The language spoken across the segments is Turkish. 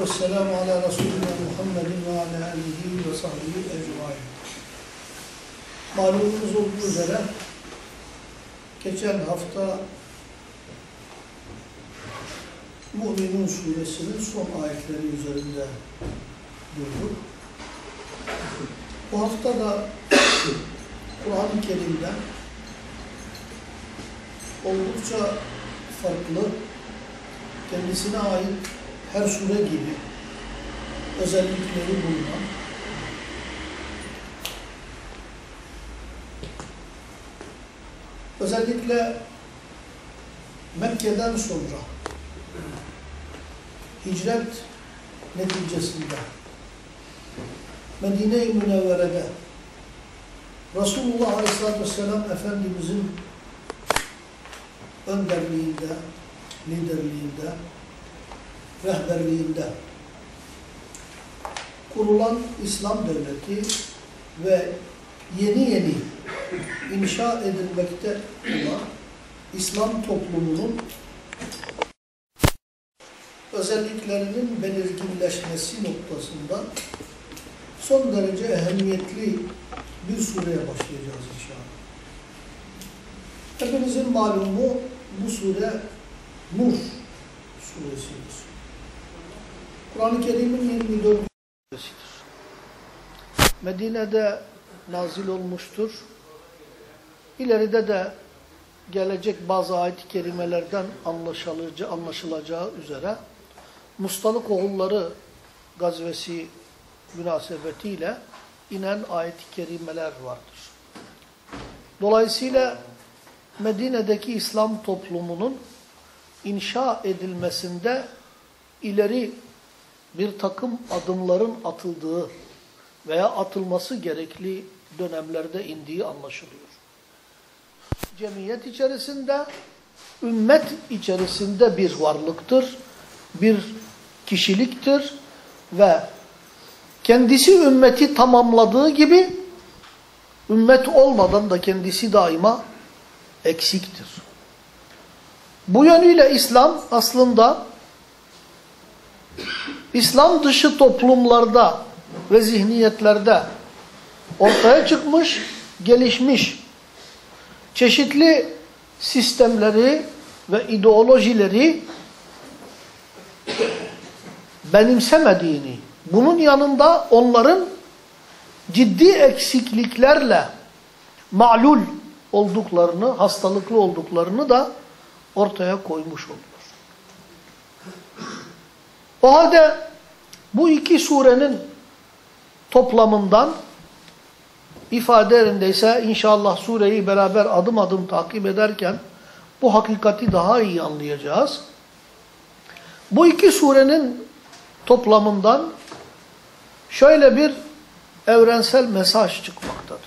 Ve selamu ala Resulina Muhammedin ve ala alihi ve sahbihi ecmain. Malumunuz olduğu üzere geçen hafta Mu'minun suresinin son ayetleri üzerinde durduk. Bu hafta da Kur'an-ı Kerim'den oldukça farklı, kendisine ait her sure gibi özellikleri bulunan özellikle Mekke'den sonra hicret neticesinde Medine-i Münevvere'de Resulullah Aleyhisselatü Vesselam Efendimizin önderliğinde, liderliğinde, rehberliğinde kurulan İslam devleti ve yeni yeni inşa edilmekte olan İslam toplumunun özelliklerinin belirginleşmesi noktasında son derece ehemmiyetli bir sureye başlayacağız inşallah. Hepinizin malumu bu sure Nur suresidir. Kur'an-ı Kerim'in 24 suresidir. Medine'de nazil olmuştur. İleride de gelecek bazı ayet-i kerimelerden anlaşılacağı üzere Mustalık oğulları gazvesi münasebetiyle inen ayet-i kerimeler vardır. Dolayısıyla Medine'deki İslam toplumunun inşa edilmesinde ileri bir takım adımların atıldığı veya atılması gerekli dönemlerde indiği anlaşılıyor. Cemiyet içerisinde, ümmet içerisinde bir varlıktır, bir kişiliktir ve kendisi ümmeti tamamladığı gibi ümmet olmadan da kendisi daima eksiktir. Bu yönüyle İslam aslında İslam dışı toplumlarda ve zihniyetlerde ortaya çıkmış, gelişmiş çeşitli sistemleri ve ideolojileri benimsemediğini, bunun yanında onların ciddi eksikliklerle ma'lul olduklarını, hastalıklı olduklarını da ortaya koymuş oluyor. O halde bu iki surenin toplamından ifade yerindeyse inşallah sureyi beraber adım adım takip ederken bu hakikati daha iyi anlayacağız. Bu iki surenin toplamından şöyle bir evrensel mesaj çıkmaktadır.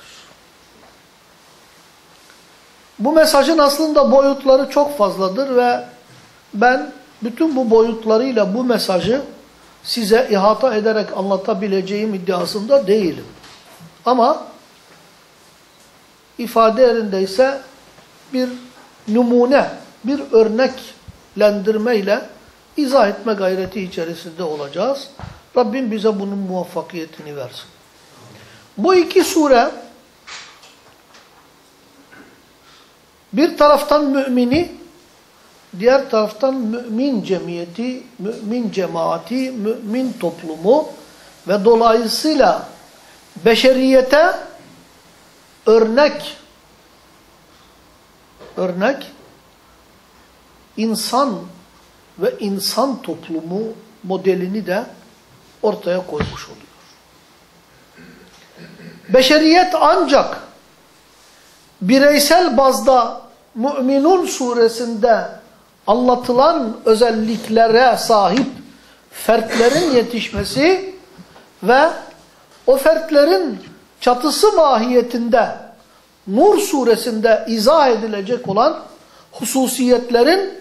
Bu mesajın aslında boyutları çok fazladır ve ben bütün bu boyutlarıyla bu mesajı size ihata ederek anlatabileceğim iddiasında değilim. Ama ifade yerindeyse bir numune, bir örneklendirmeyle izah etme gayreti içerisinde olacağız. Rabbim bize bunun muvaffakiyetini versin. Bu iki sure bir taraftan mümini, diğer taraftan mümin cemiyeti, mümin cemaati, mümin toplumu ve dolayısıyla beşeriyete örnek örnek insan ve insan toplumu modelini de ortaya koymuş oluyor. Beşeriyet ancak bireysel bazda Müminun suresinde anlatılan özelliklere sahip fertlerin yetişmesi ve o fertlerin çatısı mahiyetinde Nur suresinde izah edilecek olan hususiyetlerin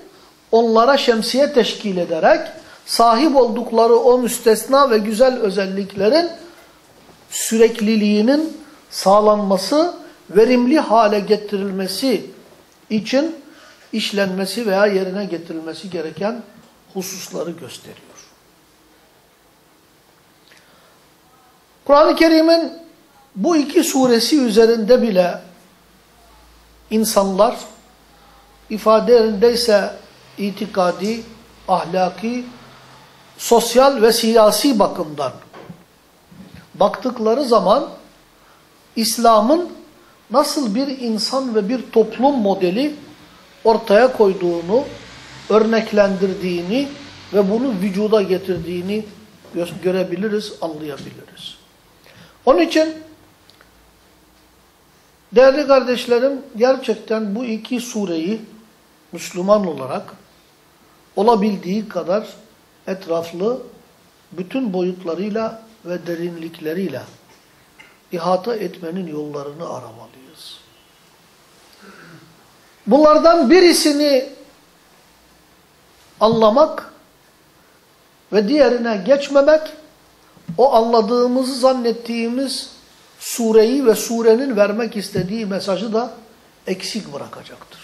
onlara şemsiye teşkil ederek sahip oldukları o müstesna ve güzel özelliklerin sürekliliğinin sağlanması, verimli hale getirilmesi için işlenmesi veya yerine getirilmesi gereken hususları gösteriyor. Kur'an-ı Kerim'in bu iki suresi üzerinde bile insanlar ifadelerindeyse itikadi, ahlaki, sosyal ve siyasi bakımdan baktıkları zaman İslam'ın nasıl bir insan ve bir toplum modeli ortaya koyduğunu, örneklendirdiğini ve bunu vücuda getirdiğini görebiliriz, anlayabiliriz. Onun için değerli kardeşlerim gerçekten bu iki sureyi Müslüman olarak olabildiği kadar etraflı, bütün boyutlarıyla ve derinlikleriyle ihata etmenin yollarını aramalıyız. Bunlardan birisini anlamak ve diğerine geçmemek, o anladığımızı zannettiğimiz sureyi ve surenin vermek istediği mesajı da eksik bırakacaktır.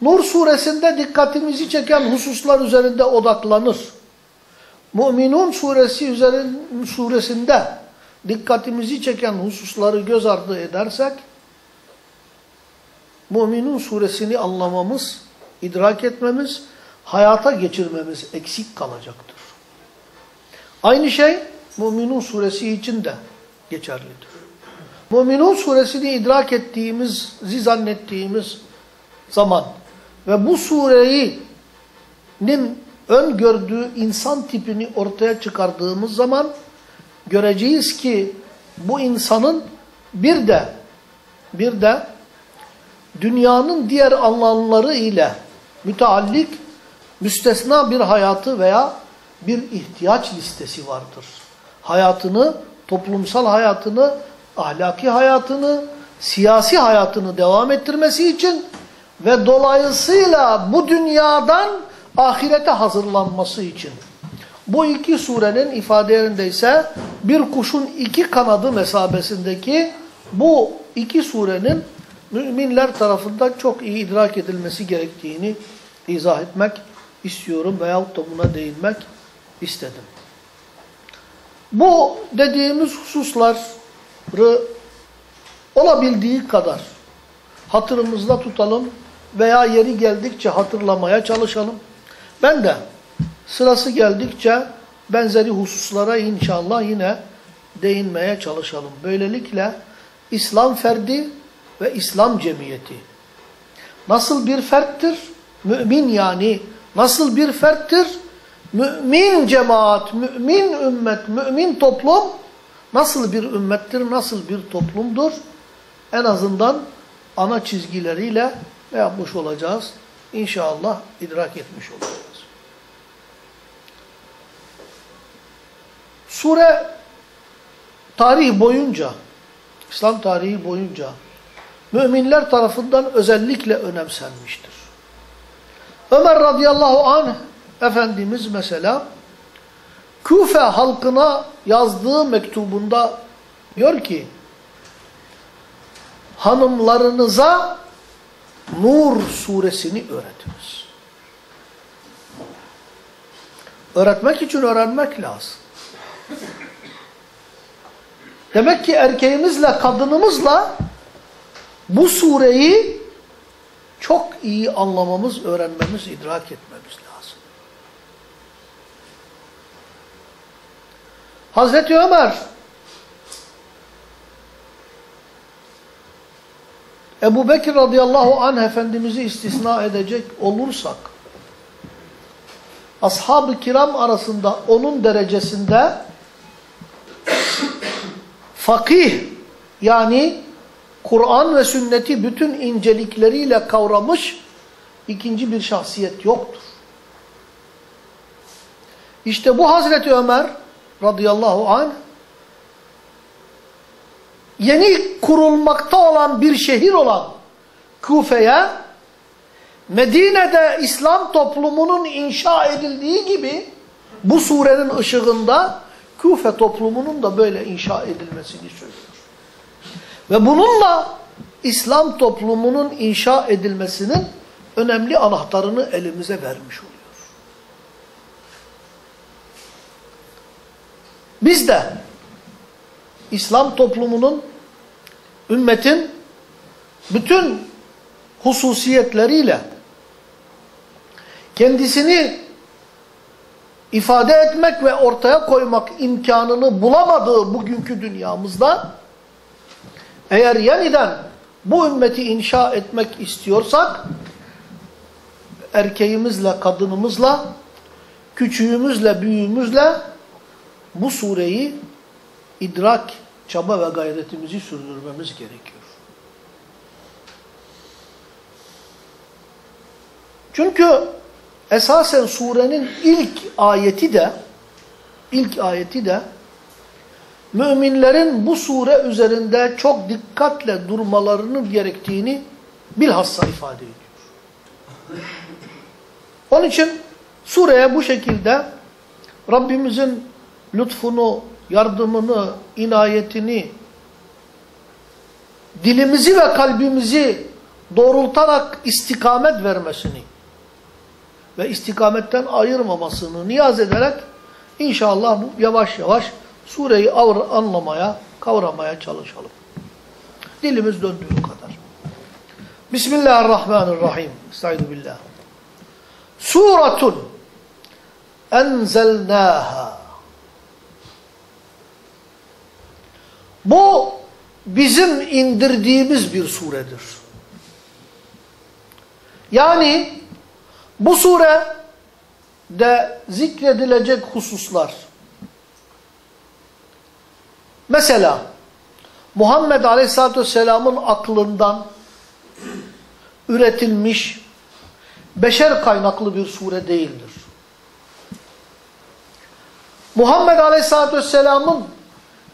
Nur suresinde dikkatimizi çeken hususlar üzerinde odaklanır. Müminun suresi üzerin, suresinde dikkatimizi çeken hususları göz ardı edersek, Müminun suresini anlamamız, idrak etmemiz, hayata geçirmemiz eksik kalacaktır. Aynı şey Müminun suresi için de geçerlidir. Müminun suresini idrak ettiğimizi zannettiğimiz zaman ve bu surenin öngördüğü insan tipini ortaya çıkardığımız zaman göreceğiz ki bu insanın bir de bir de dünyanın diğer alanları ile müteallik müstesna bir hayatı veya bir ihtiyaç listesi vardır. Hayatını, toplumsal hayatını, ahlaki hayatını, siyasi hayatını devam ettirmesi için ve dolayısıyla bu dünyadan ahirete hazırlanması için. Bu iki surenin ifadelerinde ise bir kuşun iki kanadı mesabesindeki bu iki surenin müminler tarafından çok iyi idrak edilmesi gerektiğini izah etmek istiyorum veyahut da buna değinmek istedim. Bu dediğimiz hususları olabildiği kadar hatırımızda tutalım veya yeri geldikçe hatırlamaya çalışalım. Ben de sırası geldikçe benzeri hususlara inşallah yine değinmeye çalışalım. Böylelikle İslam ferdi ve İslam cemiyeti nasıl bir ferttir? Mümin yani nasıl bir ferttir? Mümin cemaat, mümin ümmet, mümin toplum nasıl bir ümmettir, nasıl bir toplumdur? En azından ana çizgileriyle ne yapmış olacağız? İnşallah idrak etmiş olacağız. Sure tarihi boyunca, İslam tarihi boyunca müminler tarafından özellikle önemsenmiştir. Ömer radıyallahu anh Efendimiz mesela Küfe halkına yazdığı mektubunda diyor ki hanımlarınıza Nur suresini öğretiniz. Öğretmek için öğrenmek lazım. Demek ki erkeğimizle kadınımızla bu sureyi çok iyi anlamamız, öğrenmemiz, idrak etmemiz lazım. Hazreti Ömer Ebu Bekir radıyallahu anh Efendimiz'i istisna edecek olursak ashab-ı kiram arasında onun derecesinde fakih yani Kur'an ve sünneti bütün incelikleriyle kavramış ikinci bir şahsiyet yoktur. İşte bu Hazreti Ömer radıyallahu anh yeni kurulmakta olan bir şehir olan Kufe'ye Medine'de İslam toplumunun inşa edildiği gibi bu surenin ışığında Kufe toplumunun da böyle inşa edilmesini söylüyor. Ve bununla İslam toplumunun inşa edilmesinin önemli anahtarını elimize vermiş oluyor. Biz de İslam toplumunun, ümmetin bütün hususiyetleriyle kendisini ifade etmek ve ortaya koymak imkanını bulamadığı bugünkü dünyamızda eğer yeniden bu ümmeti inşa etmek istiyorsak erkeğimizle, kadınımızla, küçüğümüzle, büyüğümüzle bu sureyi idrak, çaba ve gayretimizi sürdürmemiz gerekiyor. Çünkü esasen surenin ilk ayeti de ilk ayeti de müminlerin bu sure üzerinde çok dikkatle durmalarının gerektiğini bilhassa ifade ediyor. Onun için sureye bu şekilde Rabbimizin lütfunu, yardımını, inayetini, dilimizi ve kalbimizi doğrultarak istikamet vermesini ve istikametten ayırmamasını niyaz ederek inşallah bu yavaş yavaş sureyi anlamaya, kavramaya çalışalım. Dilimiz döndüğü kadar. Bismillahirrahmanirrahim. Estaizu billah. Suratun enzelnâhâ. Bu bizim indirdiğimiz bir suredir. Yani bu sure de zikredilecek hususlar. Mesela Muhammed Aleyhisselatü Vesselam'ın aklından üretilmiş beşer kaynaklı bir sure değildir. Muhammed Aleyhisselatü Vesselam'ın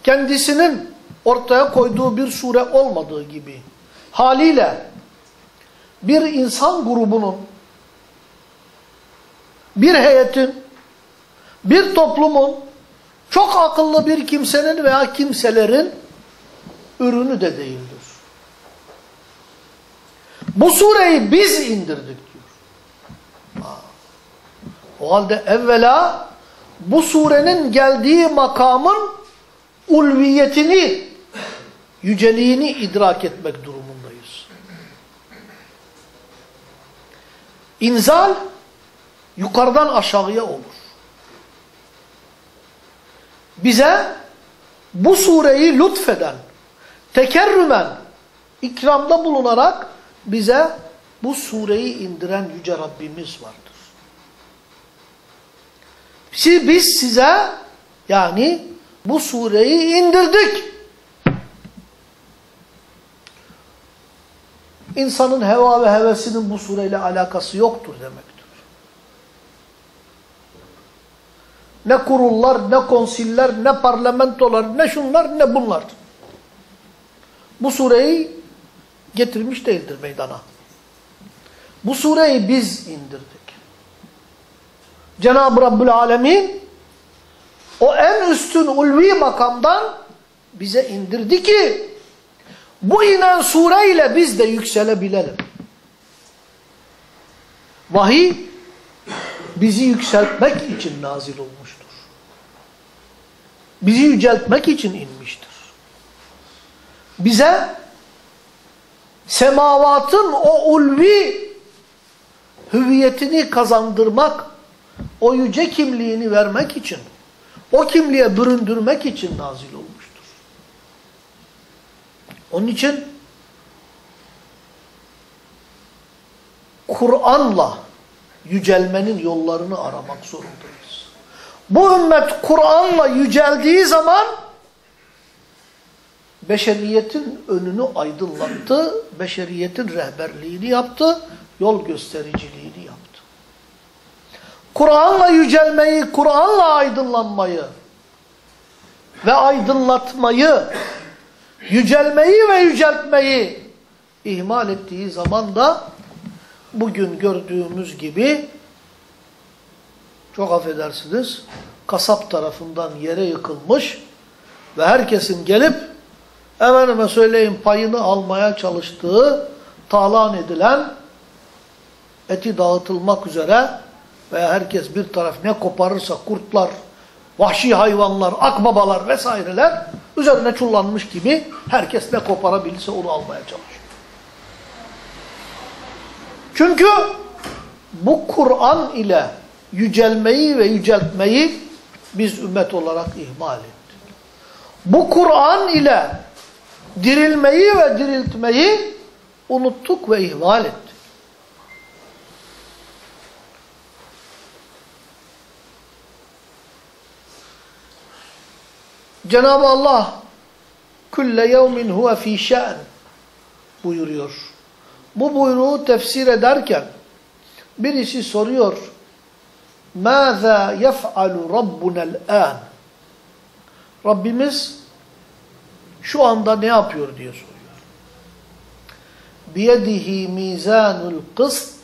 kendisinin ortaya koyduğu bir sure olmadığı gibi haliyle bir insan grubunun bir heyetin, bir toplumun, çok akıllı bir kimsenin veya kimselerin ürünü de değildir. Bu sureyi biz indirdik diyor. O halde evvela bu surenin geldiği makamın ulviyetini, yüceliğini idrak etmek durumundayız. İnzal, yukarıdan aşağıya olur. Bize bu sureyi lütfeden, tekerrümen, ikramda bulunarak bize bu sureyi indiren Yüce Rabbimiz vardır. Biz size yani bu sureyi indirdik. İnsanın heva ve hevesinin bu sureyle alakası yoktur demek. Ne kurullar, ne konsiller, ne parlamentolar, ne şunlar, ne bunlar. Bu sureyi getirmiş değildir meydana. Bu sureyi biz indirdik. Cenab-ı Rabbül Alemin o en üstün ulvi makamdan bize indirdi ki bu inen sureyle biz de yükselebilelim. Vahiy bizi yükseltmek için nazil olmuştur. Bizi yüceltmek için inmiştir. Bize semavatın o ulvi hüviyetini kazandırmak, o yüce kimliğini vermek için, o kimliğe büründürmek için nazil olmuştur. Onun için Kur'an'la yücelmenin yollarını aramak zorundayız. Bu ümmet Kur'an'la yüceldiği zaman beşeriyetin önünü aydınlattı, beşeriyetin rehberliğini yaptı, yol göstericiliğini yaptı. Kur'an'la yücelmeyi, Kur'an'la aydınlanmayı ve aydınlatmayı, yücelmeyi ve yüceltmeyi ihmal ettiği zaman da bugün gördüğümüz gibi çok affedersiniz kasap tarafından yere yıkılmış ve herkesin gelip efendime söyleyeyim payını almaya çalıştığı, talan edilen, eti dağıtılmak üzere veya herkes bir taraf ne koparırsa kurtlar, vahşi hayvanlar, akbabalar vesaireler üzerine çullanmış gibi herkes ne koparabilirse onu almaya çalışıyor. Çünkü bu Kur'an ile yücelmeyi ve yüceltmeyi biz ümmet olarak ihmal ettik. Bu Kur'an ile dirilmeyi ve diriltmeyi unuttuk ve ihmal ettik. Cenab-ı Allah külle yevmin huve fî şe'n buyuruyor Bu buyruğu tefsir ederken birisi soruyor مَاذَا يَفْعَلُ رَبُّنَا الْآنِ Rabbimiz şu anda ne yapıyor diye soruyor. بِيَدِهِ مِيزَانُ الْقِسْطِ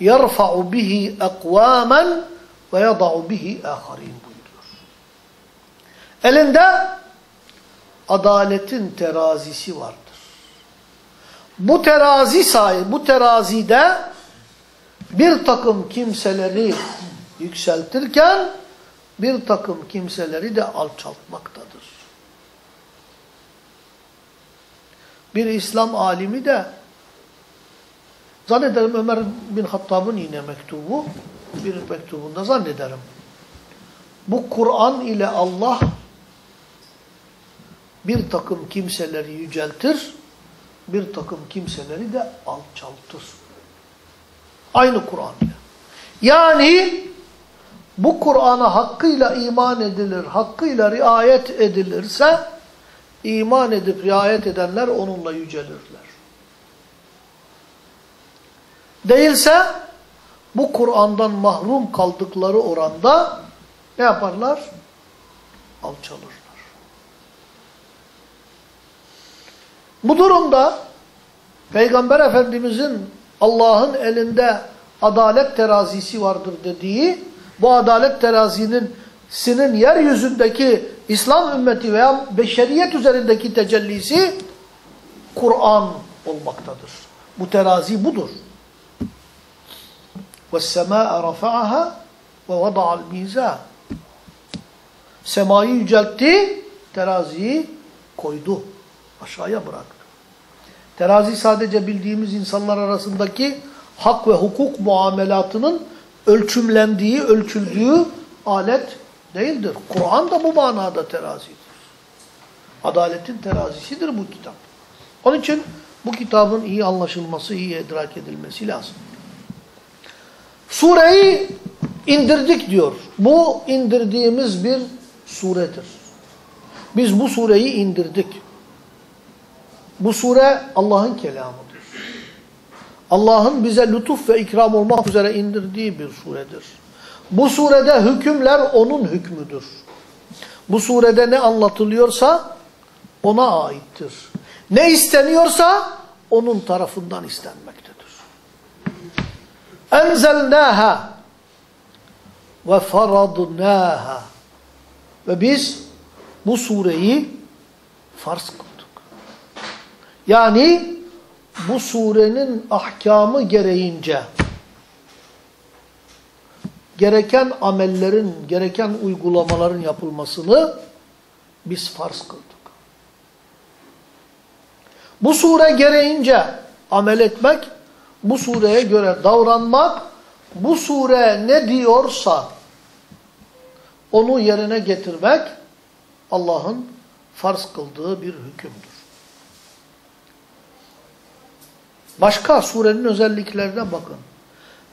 يَرْفَعُ بِهِ اَقْوَامًا وَيَضَعُ بِهِ آخَرِينَ buyuruyor. Elinde adaletin terazisi vardır. bu terazi sahibi, bu terazide bir takım kimseleri yükseltirken bir takım kimseleri de alçaltmaktadır. Bir İslam alimi de zannederim Ömer bin Hattab'ın yine mektubu bir mektubunda zannederim. Bu Kur'an ile Allah bir takım kimseleri yüceltir, bir takım kimseleri de alçaltır. Aynı Kur'an. Yani bu Kur'an'a hakkıyla iman edilir, hakkıyla riayet edilirse, iman edip riayet edenler onunla yücelirler. Değilse, bu Kur'an'dan mahrum kaldıkları oranda ne yaparlar? Alçalırlar. Bu durumda Peygamber Efendimizin Allah'ın elinde adalet terazisi vardır dediği, bu adalet terazinin sinin yeryüzündeki İslam ümmeti veya beşeriyet üzerindeki tecellisi Kur'an olmaktadır. Bu terazi budur. وَالسَّمَاءَ رَفَعَهَا وَوَضَعَ الْمِيزَانِ Semayı yüceltti, teraziyi koydu, aşağıya bıraktı. Terazi sadece bildiğimiz insanlar arasındaki hak ve hukuk muamelatının ölçümlendiği, ölçüldüğü alet değildir. Kur'an da bu manada terazidir. Adaletin terazisidir bu kitap. Onun için bu kitabın iyi anlaşılması, iyi idrak edilmesi lazım. Sureyi indirdik diyor. Bu indirdiğimiz bir suredir. Biz bu sureyi indirdik. Bu sure Allah'ın kelamıdır. Allah'ın bize lütuf ve ikram olmak üzere indirdiği bir suredir. Bu surede hükümler onun hükmüdür. Bu surede ne anlatılıyorsa ona aittir. Ne isteniyorsa onun tarafından istenmektedir. Enzelnâhâ ve faradnâhâ ve biz bu sureyi farz kıldık. Yani bu surenin ahkamı gereğince gereken amellerin, gereken uygulamaların yapılmasını biz farz kıldık. Bu sure gereğince amel etmek, bu sureye göre davranmak, bu sure ne diyorsa onu yerine getirmek Allah'ın farz kıldığı bir hükümdür. Başka surenin özelliklerine bakın.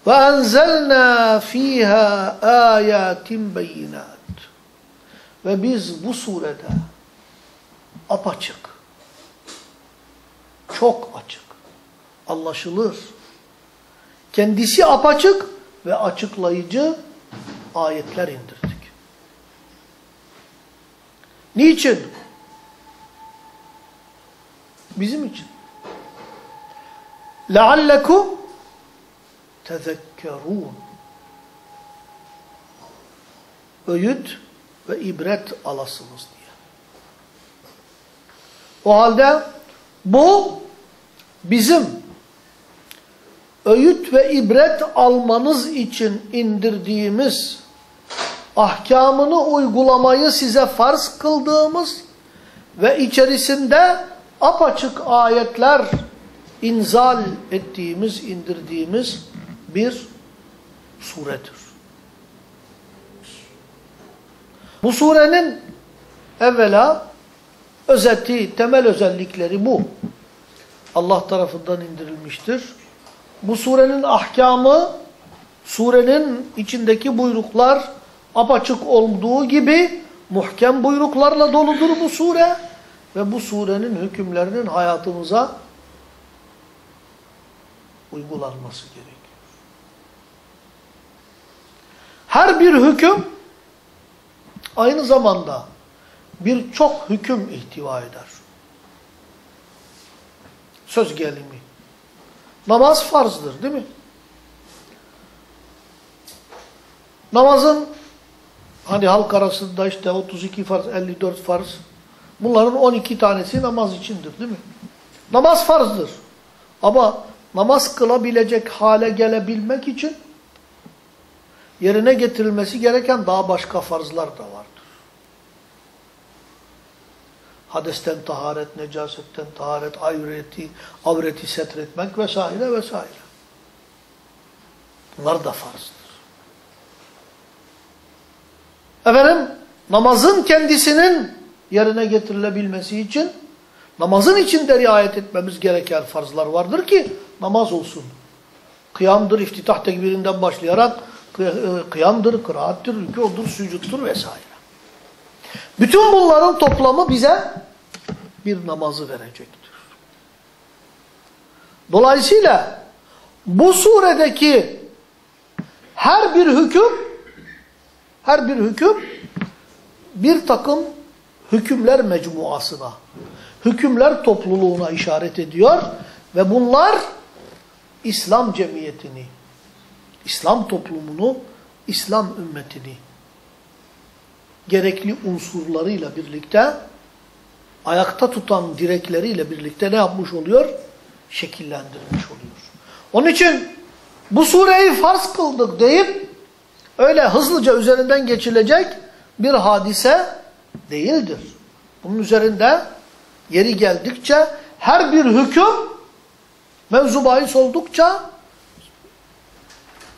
Ve enzelna fiha ayatin beyinat. Ve biz bu surede apaçık, çok açık, anlaşılır. Kendisi apaçık ve açıklayıcı ayetler indirdik. Niçin? Bizim için. لَعَلَّكُمْ تَذَكَّرُونَ Öğüt ve ibret alasınız diye. O halde bu bizim öğüt ve ibret almanız için indirdiğimiz ahkamını uygulamayı size farz kıldığımız ve içerisinde apaçık ayetler inzal ettiğimiz, indirdiğimiz bir suredir. Bu surenin evvela özeti, temel özellikleri bu. Allah tarafından indirilmiştir. Bu surenin ahkamı, surenin içindeki buyruklar apaçık olduğu gibi muhkem buyruklarla doludur bu sure ve bu surenin hükümlerinin hayatımıza uygulanması gerekiyor. Her bir hüküm aynı zamanda birçok hüküm ihtiva eder. Söz gelimi. Namaz farzdır değil mi? Namazın hani halk arasında işte 32 farz, 54 farz bunların 12 tanesi namaz içindir değil mi? Namaz farzdır. Ama namaz kılabilecek hale gelebilmek için yerine getirilmesi gereken daha başka farzlar da vardır. Hadesten taharet, necasetten taharet, avreti, avreti setretmek vesaire vesaire. Bunlar da farzdır. Efendim, namazın kendisinin yerine getirilebilmesi için namazın içinde riayet etmemiz gereken farzlar vardır ki namaz olsun. Kıyamdır, iftitah tekbirinden başlayarak kıyamdır, kıraattir, rükûdur, sücuttur vesaire. Bütün bunların toplamı bize bir namazı verecektir. Dolayısıyla bu suredeki her bir hüküm her bir hüküm bir takım hükümler mecmuasına, hükümler topluluğuna işaret ediyor ve bunlar İslam cemiyetini, İslam toplumunu, İslam ümmetini gerekli unsurlarıyla birlikte ayakta tutan direkleriyle birlikte ne yapmış oluyor? Şekillendirmiş oluyor. Onun için bu sureyi farz kıldık deyip öyle hızlıca üzerinden geçilecek bir hadise değildir. Bunun üzerinde yeri geldikçe her bir hüküm mevzu bahis oldukça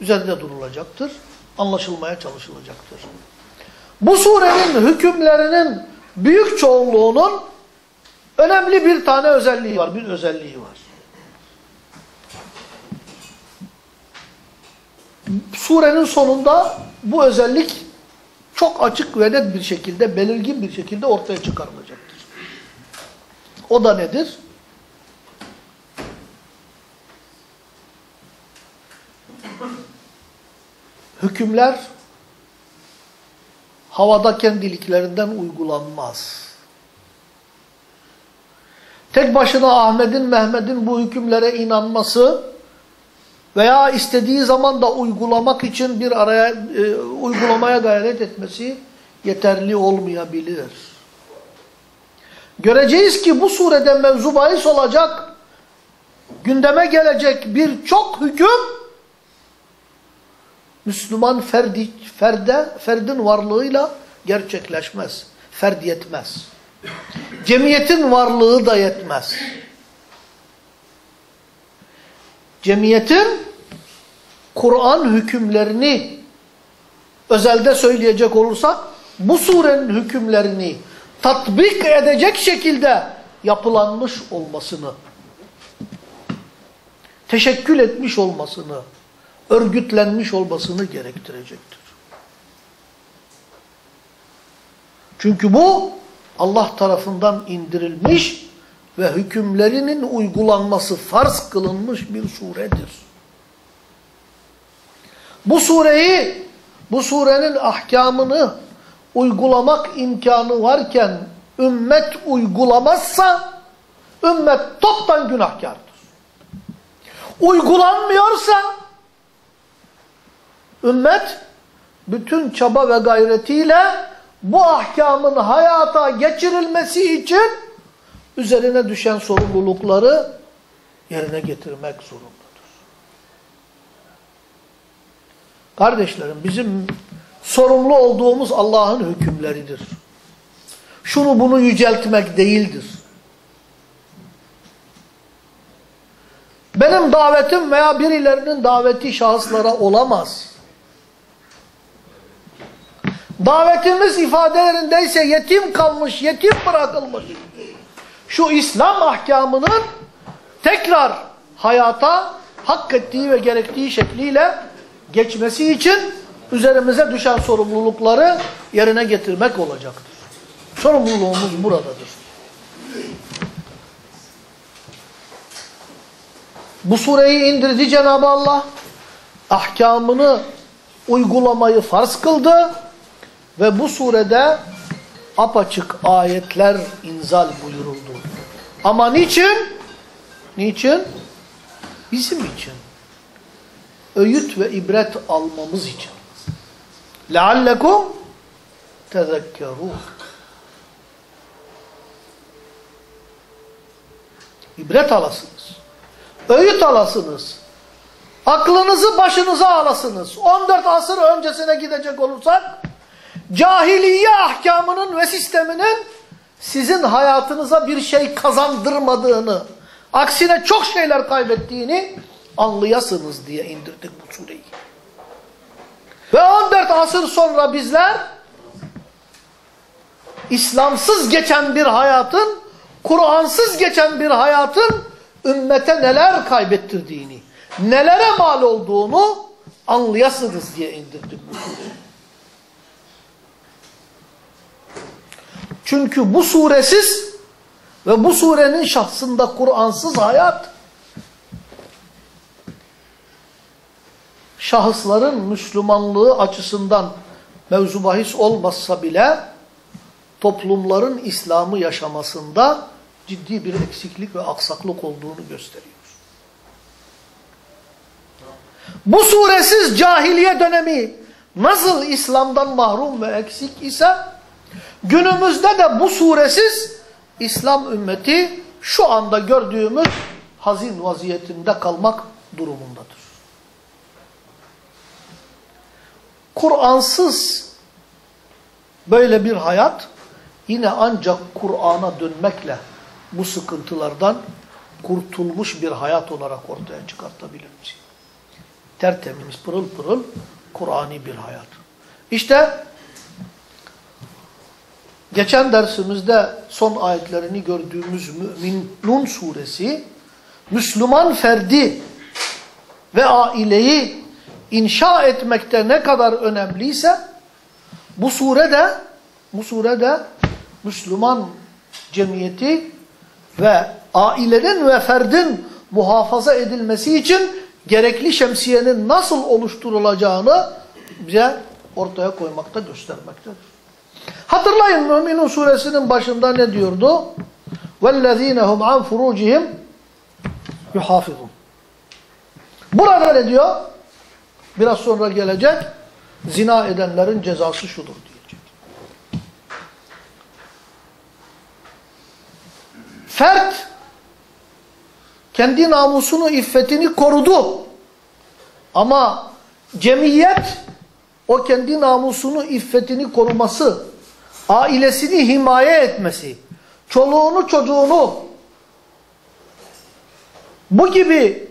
üzerinde durulacaktır. Anlaşılmaya çalışılacaktır. Bu surenin hükümlerinin büyük çoğunluğunun önemli bir tane özelliği var. Bir özelliği var. Surenin sonunda bu özellik çok açık ve net bir şekilde, belirgin bir şekilde ortaya çıkarılacaktır. O da nedir? Hükümler havada kendiliklerinden uygulanmaz. Tek başına Ahmet'in, Mehmet'in bu hükümlere inanması veya istediği zaman da uygulamak için bir araya e, uygulamaya gayret etmesi yeterli olmayabilir. Göreceğiz ki bu surede mevzu bahis olacak, gündeme gelecek birçok hüküm Müslüman ferdi, ferde, ferdin varlığıyla gerçekleşmez. Ferd yetmez. Cemiyetin varlığı da yetmez. Cemiyetin Kur'an hükümlerini özelde söyleyecek olursak bu surenin hükümlerini tatbik edecek şekilde yapılanmış olmasını, teşekkül etmiş olmasını, örgütlenmiş olmasını gerektirecektir. Çünkü bu Allah tarafından indirilmiş ve hükümlerinin uygulanması farz kılınmış bir suredir. Bu sureyi, bu surenin ahkamını uygulamak imkanı varken ümmet uygulamazsa ümmet toptan günahkardır. Uygulanmıyorsa ümmet bütün çaba ve gayretiyle bu ahkamın hayata geçirilmesi için üzerine düşen sorumlulukları yerine getirmek zorundadır. Kardeşlerim bizim sorumlu olduğumuz Allah'ın hükümleridir. Şunu bunu yüceltmek değildir. Benim davetim veya birilerinin daveti şahıslara olamaz. Davetimiz ifadelerindeyse yetim kalmış, yetim bırakılmış. Şu İslam ahkamının tekrar hayata hak ettiği ve gerektiği şekliyle geçmesi için üzerimize düşen sorumlulukları yerine getirmek olacaktır. Sorumluluğumuz buradadır. Bu sureyi indirdi Cenab-ı Allah. Ahkamını uygulamayı farz kıldı. Ve bu surede apaçık ayetler inzal buyuruldu. Ama niçin? Niçin? Bizim için. Öğüt ve ibret almamız için. لَعَلَّكُمْ تَذَكَّرُونَ İbret alasınız. Öğüt alasınız. Aklınızı başınıza alasınız. 14 asır öncesine gidecek olursak cahiliye ahkamının ve sisteminin sizin hayatınıza bir şey kazandırmadığını, aksine çok şeyler kaybettiğini anlayasınız diye indirdik bu sureyi. Ve 14 asır sonra bizler İslamsız geçen bir hayatın, Kur'ansız geçen bir hayatın ümmete neler kaybettirdiğini, nelere mal olduğunu anlayasınız diye indirdik bu sureyi. Çünkü bu suresiz ve bu surenin şahsında Kur'ansız hayat şahısların Müslümanlığı açısından mevzu bahis olmazsa bile toplumların İslam'ı yaşamasında ciddi bir eksiklik ve aksaklık olduğunu gösteriyor. Bu suresiz cahiliye dönemi nasıl İslam'dan mahrum ve eksik ise günümüzde de bu suresiz İslam ümmeti şu anda gördüğümüz hazin vaziyetinde kalmak durumundadır. Kur'ansız böyle bir hayat yine ancak Kur'an'a dönmekle bu sıkıntılardan kurtulmuş bir hayat olarak ortaya çıkartabiliriz. Tertemiz, pırıl pırıl Kur'ani bir hayat. İşte geçen dersimizde son ayetlerini gördüğümüz Müminun suresi Müslüman ferdi ve aileyi inşa etmekte ne kadar önemliyse bu surede bu surede Müslüman cemiyeti ve ailenin ve ferdin muhafaza edilmesi için gerekli şemsiyenin nasıl oluşturulacağını bize ortaya koymakta göstermektedir. Hatırlayın Müminun suresinin başında ne diyordu? وَالَّذ۪ينَ هُمْ عَنْ فُرُوجِهِمْ يُحَافِظُونَ Burada ne diyor? Biraz sonra gelecek. Zina edenlerin cezası şudur diyecek. Fert kendi namusunu, iffetini korudu. Ama cemiyet o kendi namusunu, iffetini koruması, ailesini himaye etmesi, çoluğunu, çocuğunu bu gibi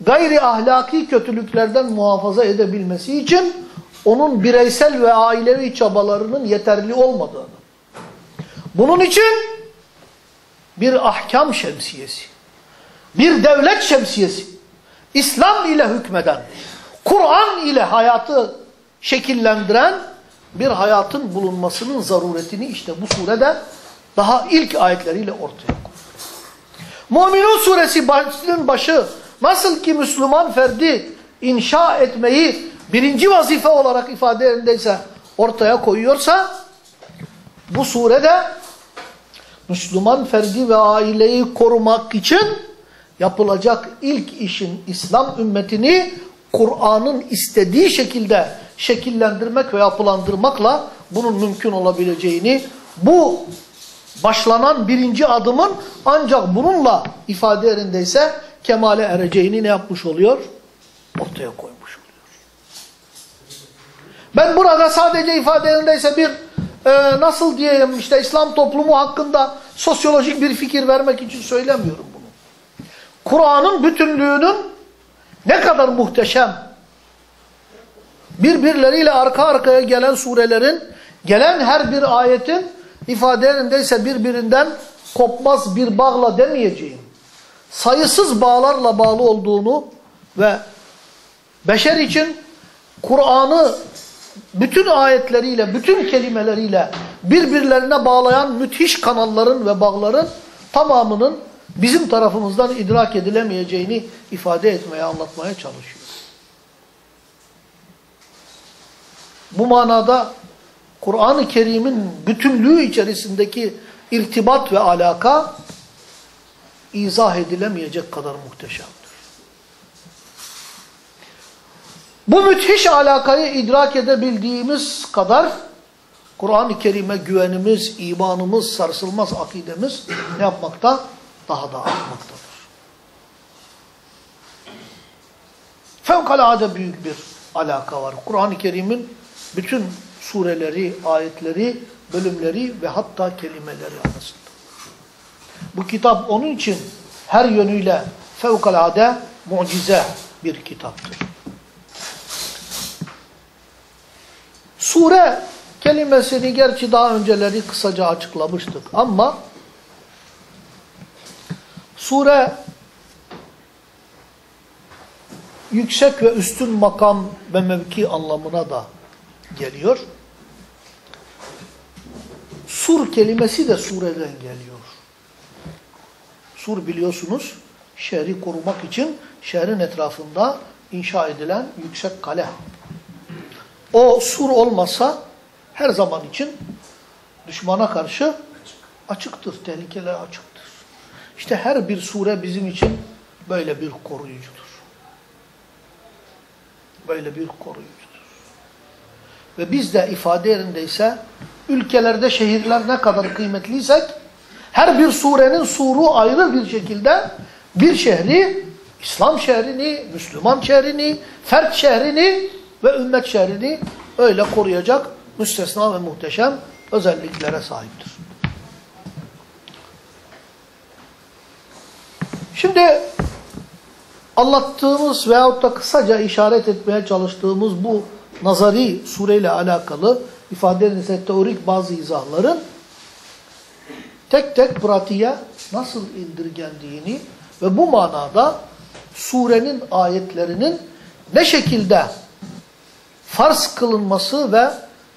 gayri ahlaki kötülüklerden muhafaza edebilmesi için onun bireysel ve ailevi çabalarının yeterli olmadığını. Bunun için bir ahkam şemsiyesi, bir devlet şemsiyesi, İslam ile hükmeden, Kur'an ile hayatı şekillendiren bir hayatın bulunmasının zaruretini işte bu surede daha ilk ayetleriyle ortaya koyuyor. Müminun suresi başının başı nasıl ki Müslüman ferdi inşa etmeyi birinci vazife olarak ifadelerindeyse ortaya koyuyorsa bu surede Müslüman ferdi ve aileyi korumak için yapılacak ilk işin İslam ümmetini Kur'an'ın istediği şekilde şekillendirmek ve yapılandırmakla bunun mümkün olabileceğini bu başlanan birinci adımın ancak bununla ifade yerindeyse kemale ereceğini ne yapmış oluyor? Ortaya koymuş oluyor. Ben burada sadece ifade yerindeyse bir e, nasıl diyeyim işte İslam toplumu hakkında sosyolojik bir fikir vermek için söylemiyorum bunu. Kur'an'ın bütünlüğünün ne kadar muhteşem, birbirleriyle arka arkaya gelen surelerin, gelen her bir ayetin ifadelerindeyse birbirinden kopmaz bir bağla demeyeceğim. Sayısız bağlarla bağlı olduğunu ve beşer için Kur'an'ı bütün ayetleriyle, bütün kelimeleriyle birbirlerine bağlayan müthiş kanalların ve bağların tamamının bizim tarafımızdan idrak edilemeyeceğini ifade etmeye, anlatmaya çalışıyor. Bu manada Kur'an-ı Kerim'in bütünlüğü içerisindeki irtibat ve alaka izah edilemeyecek kadar muhteşemdir. Bu müthiş alakayı idrak edebildiğimiz kadar Kur'an-ı Kerim'e güvenimiz, imanımız, sarsılmaz akidemiz ne yapmakta? Daha da artmaktadır. Fevkalade büyük bir alaka var. Kur'an-ı Kerim'in bütün sureleri, ayetleri, bölümleri ve hatta kelimeleri arasında. Bu kitap onun için her yönüyle fevkalade mucize bir kitaptır. Sure kelimesini gerçi daha önceleri kısaca açıklamıştık ama sure yüksek ve üstün makam ve mevki anlamına da geliyor. Sur kelimesi de sureden geliyor. Sur biliyorsunuz şehri korumak için şehrin etrafında inşa edilen yüksek kale. O sur olmasa her zaman için düşmana karşı açıktır, tehlikeler açıktır. İşte her bir sure bizim için böyle bir koruyucudur. Böyle bir koruyucudur. Ve biz de ifade yerindeyse ülkelerde şehirler ne kadar kıymetliysek her bir surenin suru ayrı bir şekilde bir şehri, İslam şehrini, Müslüman şehrini, fert şehrini ve ümmet şehrini öyle koruyacak müstesna ve muhteşem özelliklere sahiptir. Şimdi anlattığımız veyahut da kısaca işaret etmeye çalıştığımız bu nazari sureyle alakalı ifadenizde teorik bazı izahların tek tek pratiğe nasıl indirgendiğini ve bu manada surenin ayetlerinin ne şekilde farz kılınması ve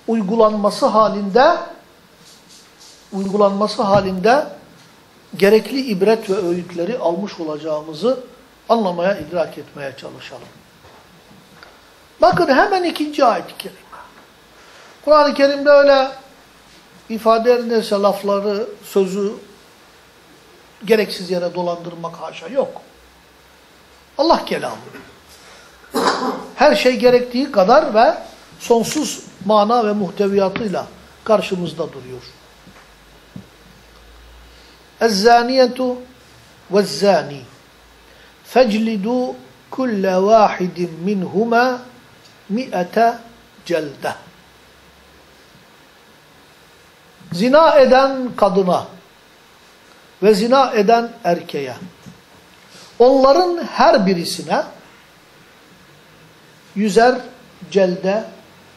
uygulanması halinde uygulanması halinde gerekli ibret ve öğütleri almış olacağımızı anlamaya, idrak etmeye çalışalım. Bakın hemen ikinci ayet-i kerime. Kur'an-ı Kerim'de öyle ifade edilirse lafları, sözü gereksiz yere dolandırmak haşa yok. Allah kelamı. Her şey gerektiği kadar ve sonsuz mana ve muhteviyatıyla karşımızda duruyor. اَزَّانِيَةُ وَالزَّانِي فَجْلِدُوا كُلَّ وَاحِدٍ مِّنْهُمَا mi'ete celde. Zina eden kadına ve zina eden erkeğe onların her birisine yüzer celde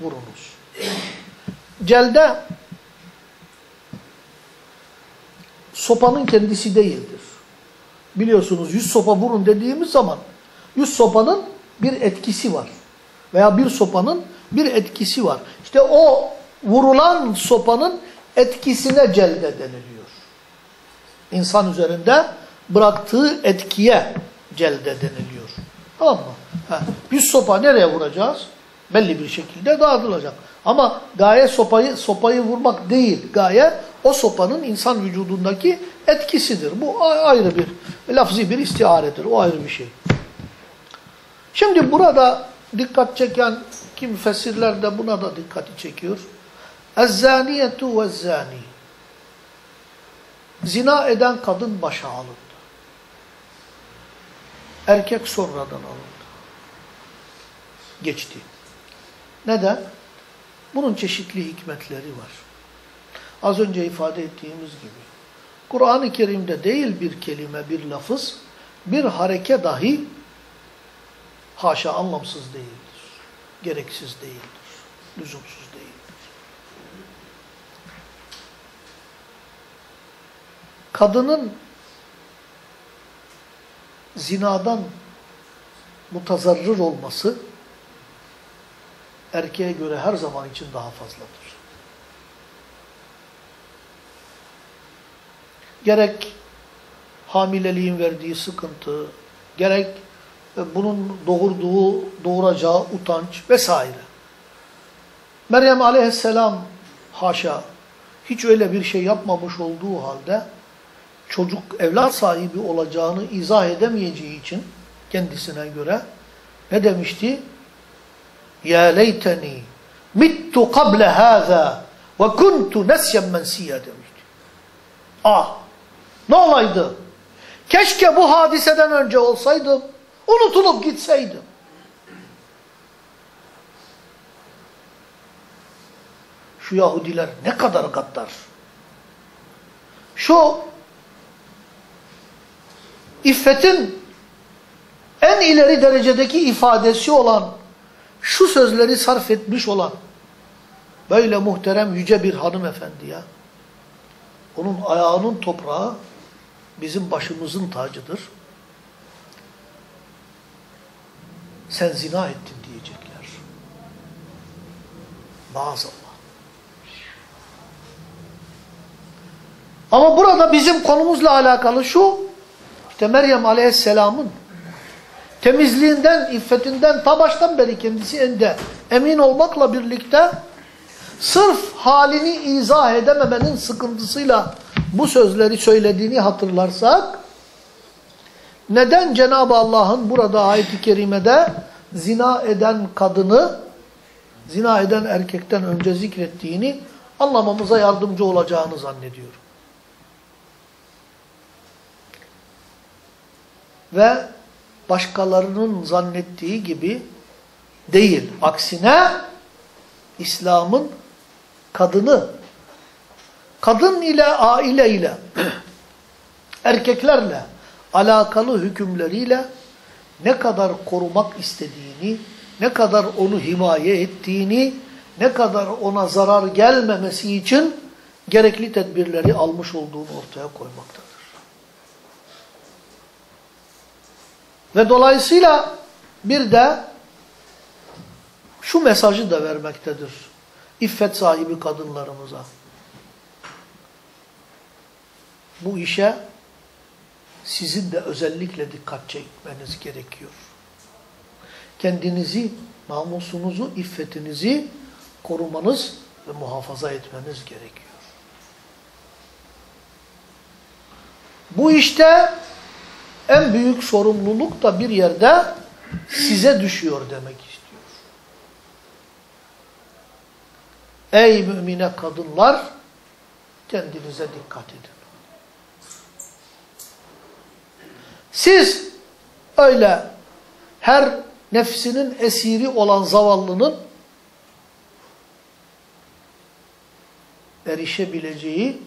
vurunuz. Celde sopanın kendisi değildir. Biliyorsunuz yüz sopa vurun dediğimiz zaman yüz sopanın bir etkisi var. Veya bir sopanın bir etkisi var. İşte o vurulan sopanın etkisine celde deniliyor. İnsan üzerinde bıraktığı etkiye celde deniliyor. Tamam mı? Ha, yüz sopa nereye vuracağız? Belli bir şekilde dağıtılacak. Ama gaye sopayı sopayı vurmak değil. Gaye o sopanın insan vücudundaki etkisidir. Bu ayrı bir lafzi bir istiaredir. O ayrı bir şey. Şimdi burada dikkat çeken kim fesirler de buna da dikkati çekiyor. Ezzaniyetu ve zani. Zina eden kadın başa alındı. Erkek sonradan alındı. Geçti. Neden? Bunun çeşitli hikmetleri var. Az önce ifade ettiğimiz gibi. Kur'an-ı Kerim'de değil bir kelime, bir lafız, bir hareke dahi haşa anlamsız değildir. Gereksiz değildir. Lüzumsuz değildir. Kadının zinadan mutazarrır olması erkeğe göre her zaman için daha fazladır. Gerek hamileliğin verdiği sıkıntı, gerek bunun doğurduğu, doğuracağı utanç vesaire. Meryem aleyhisselam haşa hiç öyle bir şey yapmamış olduğu halde çocuk evlat sahibi olacağını izah edemeyeceği için kendisine göre ne demişti? Ya leyteni mittu kable hâzâ ve kuntu nesyen mensiye demişti. Ah! Ne olaydı? Keşke bu hadiseden önce olsaydım, unutulup gitseydim. Şu Yahudiler ne kadar gaddar. Şu iffetin en ileri derecedeki ifadesi olan, şu sözleri sarf etmiş olan, böyle muhterem yüce bir hanımefendi ya, onun ayağının toprağı bizim başımızın tacıdır. Sen zina ettin diyecekler. Maazallah. Ama burada bizim konumuzla alakalı şu, işte Meryem Aleyhisselam'ın temizliğinden, iffetinden ta baştan beri kendisi ende emin olmakla birlikte sırf halini izah edememenin sıkıntısıyla bu sözleri söylediğini hatırlarsak neden Cenab-ı Allah'ın burada ayet-i kerimede zina eden kadını zina eden erkekten önce zikrettiğini anlamamıza yardımcı olacağını zannediyorum. Ve başkalarının zannettiği gibi değil. Aksine İslam'ın kadını, kadın ile, aile ile, erkeklerle alakalı hükümleriyle ne kadar korumak istediğini, ne kadar onu himaye ettiğini, ne kadar ona zarar gelmemesi için gerekli tedbirleri almış olduğunu ortaya koymaktadır. Ve dolayısıyla bir de şu mesajı da vermektedir. İffet sahibi kadınlarımıza. Bu işe sizin de özellikle dikkat çekmeniz gerekiyor. Kendinizi, namusunuzu, iffetinizi korumanız ve muhafaza etmeniz gerekiyor. Bu işte en büyük sorumluluk da bir yerde size düşüyor demek istiyor. Ey mümine kadınlar kendinize dikkat edin. Siz öyle her nefsinin esiri olan zavallının erişebileceği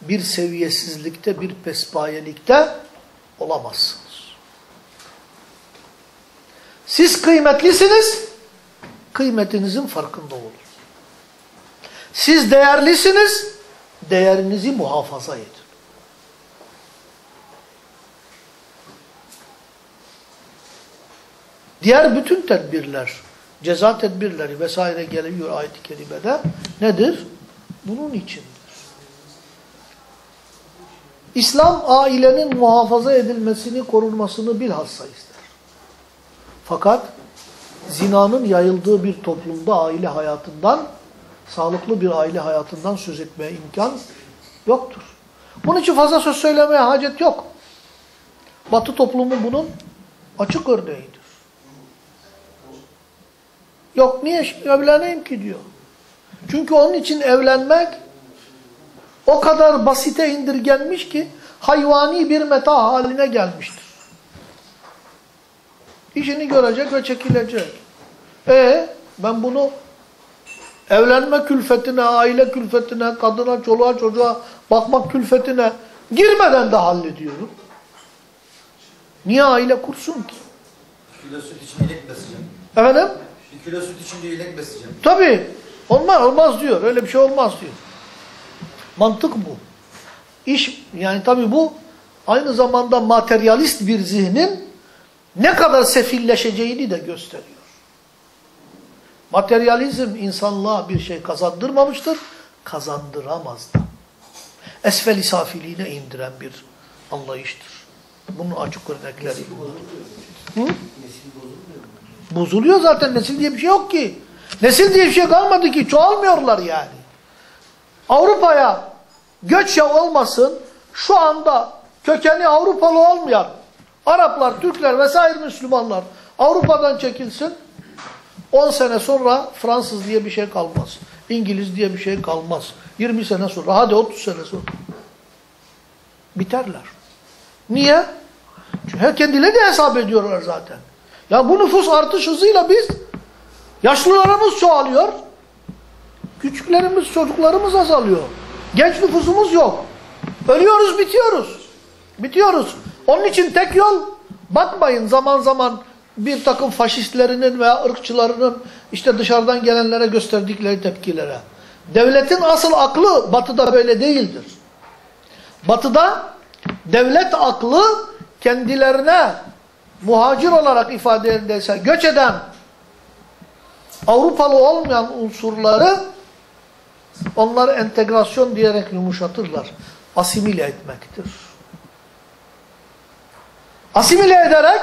bir seviyesizlikte, bir pespayelikte olamazsınız. Siz kıymetlisiniz, kıymetinizin farkında olun. Siz değerlisiniz, değerinizi muhafaza edin. Diğer bütün tedbirler, ceza tedbirleri vesaire geliyor ayet-i kerimede nedir? Bunun içindir. İslam ailenin muhafaza edilmesini, korunmasını bilhassa ister. Fakat zinanın yayıldığı bir toplumda aile hayatından, sağlıklı bir aile hayatından söz etmeye imkan yoktur. Bunun için fazla söz söylemeye hacet yok. Batı toplumu bunun açık örneğidir. Yok niye evleneyim ki diyor. Çünkü onun için evlenmek o kadar basite indirgenmiş ki hayvani bir meta haline gelmiştir. İşini görecek ve çekilecek. E ben bunu evlenme külfetine, aile külfetine, kadına, çoluğa, çocuğa bakmak külfetine girmeden de hallediyorum. Niye aile kursun ki? Süt için inek besleyeceğim. Efendim? Kilo süt için diyor inek besleyeceğim. Tabii. Olmaz, olmaz diyor. Öyle bir şey olmaz diyor. Mantık bu. İş, yani tabii bu aynı zamanda materyalist bir zihnin ne kadar sefilleşeceğini de gösteriyor. Materyalizm insanlığa bir şey kazandırmamıştır, kazandıramaz da. Esfel-i safiliğine indiren bir anlayıştır. Bunun açık örnekleri. Hı? Bozuluyor zaten. Nesil diye bir şey yok ki. Nesil diye bir şey kalmadı ki. Çoğalmıyorlar yani. Avrupa'ya göç ya olmasın şu anda kökeni Avrupalı olmayan Araplar, Türkler vesaire Müslümanlar Avrupa'dan çekilsin 10 sene sonra Fransız diye bir şey kalmaz. İngiliz diye bir şey kalmaz. 20 sene sonra hadi 30 sene sonra biterler. Niye? Çünkü kendileri de hesap ediyorlar zaten. Ya bu nüfus artış hızıyla biz yaşlılarımız çoğalıyor. Küçüklerimiz, çocuklarımız azalıyor. Genç nüfusumuz yok. Ölüyoruz, bitiyoruz. Bitiyoruz. Onun için tek yol bakmayın zaman zaman bir takım faşistlerinin veya ırkçılarının işte dışarıdan gelenlere gösterdikleri tepkilere. Devletin asıl aklı batıda böyle değildir. Batıda devlet aklı kendilerine muhacir olarak ifade edilse göç eden Avrupalı olmayan unsurları onları entegrasyon diyerek yumuşatırlar. Asimile etmektir. Asimile ederek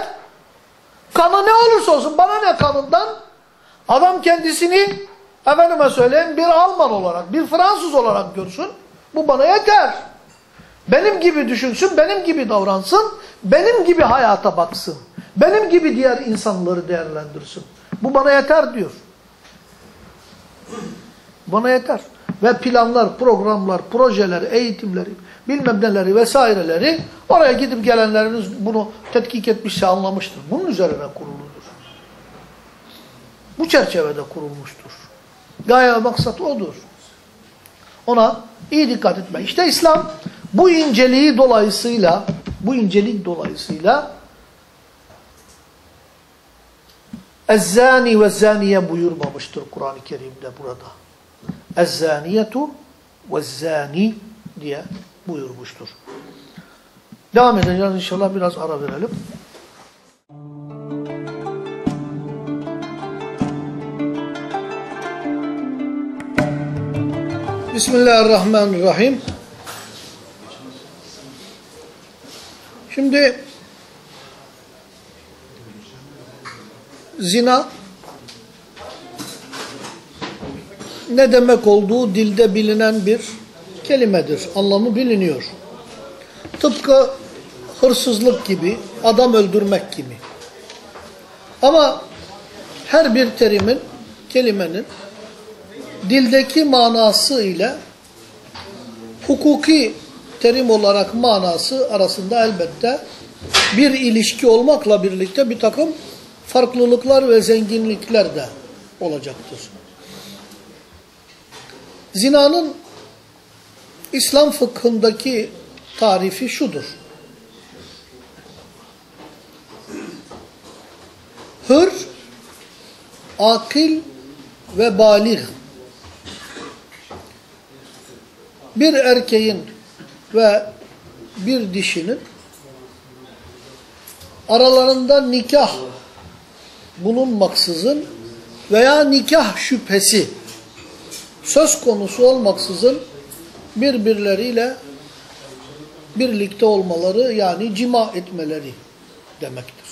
kanı ne olursa olsun bana ne kanından adam kendisini efendime söyleyeyim bir Alman olarak bir Fransız olarak görsün. Bu bana yeter. Benim gibi düşünsün, benim gibi davransın, benim gibi hayata baksın. Benim gibi diğer insanları değerlendirsin. Bu bana yeter diyor. Bana yeter. Ve planlar, programlar, projeler, eğitimleri, bilmem neleri vesaireleri oraya gidip gelenleriniz bunu tetkik etmişse anlamıştır. Bunun üzerine kuruludur. Bu çerçevede kurulmuştur. Gaye ve maksat odur. Ona iyi dikkat etme. İşte İslam bu inceliği dolayısıyla bu incelik dolayısıyla ezzani ve zaniye buyurmamıştır Kur'an-ı Kerim'de burada. Ezzaniyetu ve zani diye buyurmuştur. Devam edeceğiz inşallah biraz ara verelim. Bismillahirrahmanirrahim. Şimdi zina ne demek olduğu dilde bilinen bir kelimedir. Anlamı biliniyor. Tıpkı hırsızlık gibi, adam öldürmek gibi. Ama her bir terimin, kelimenin dildeki manası ile hukuki terim olarak manası arasında elbette bir ilişki olmakla birlikte bir takım farklılıklar ve zenginlikler de olacaktır. Zinanın İslam fıkhındaki tarifi şudur. Hır, akil ve balik bir erkeğin ve bir dişinin aralarında nikah bulunmaksızın veya nikah şüphesi söz konusu olmaksızın birbirleriyle birlikte olmaları yani cima etmeleri demektir.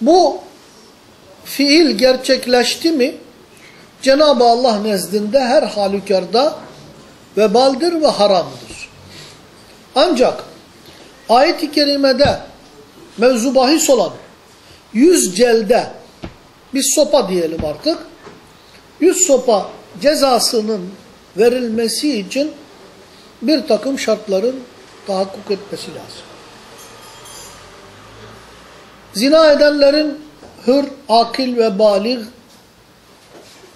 Bu fiil gerçekleşti mi Cenab-ı Allah nezdinde her halükarda vebaldir ve haramdır. Ancak ayet-i kerimede mevzu bahis olan yüz celde bir sopa diyelim artık. Yüz sopa cezasının verilmesi için bir takım şartların tahakkuk etmesi lazım. Zina edenlerin hür, akil ve balik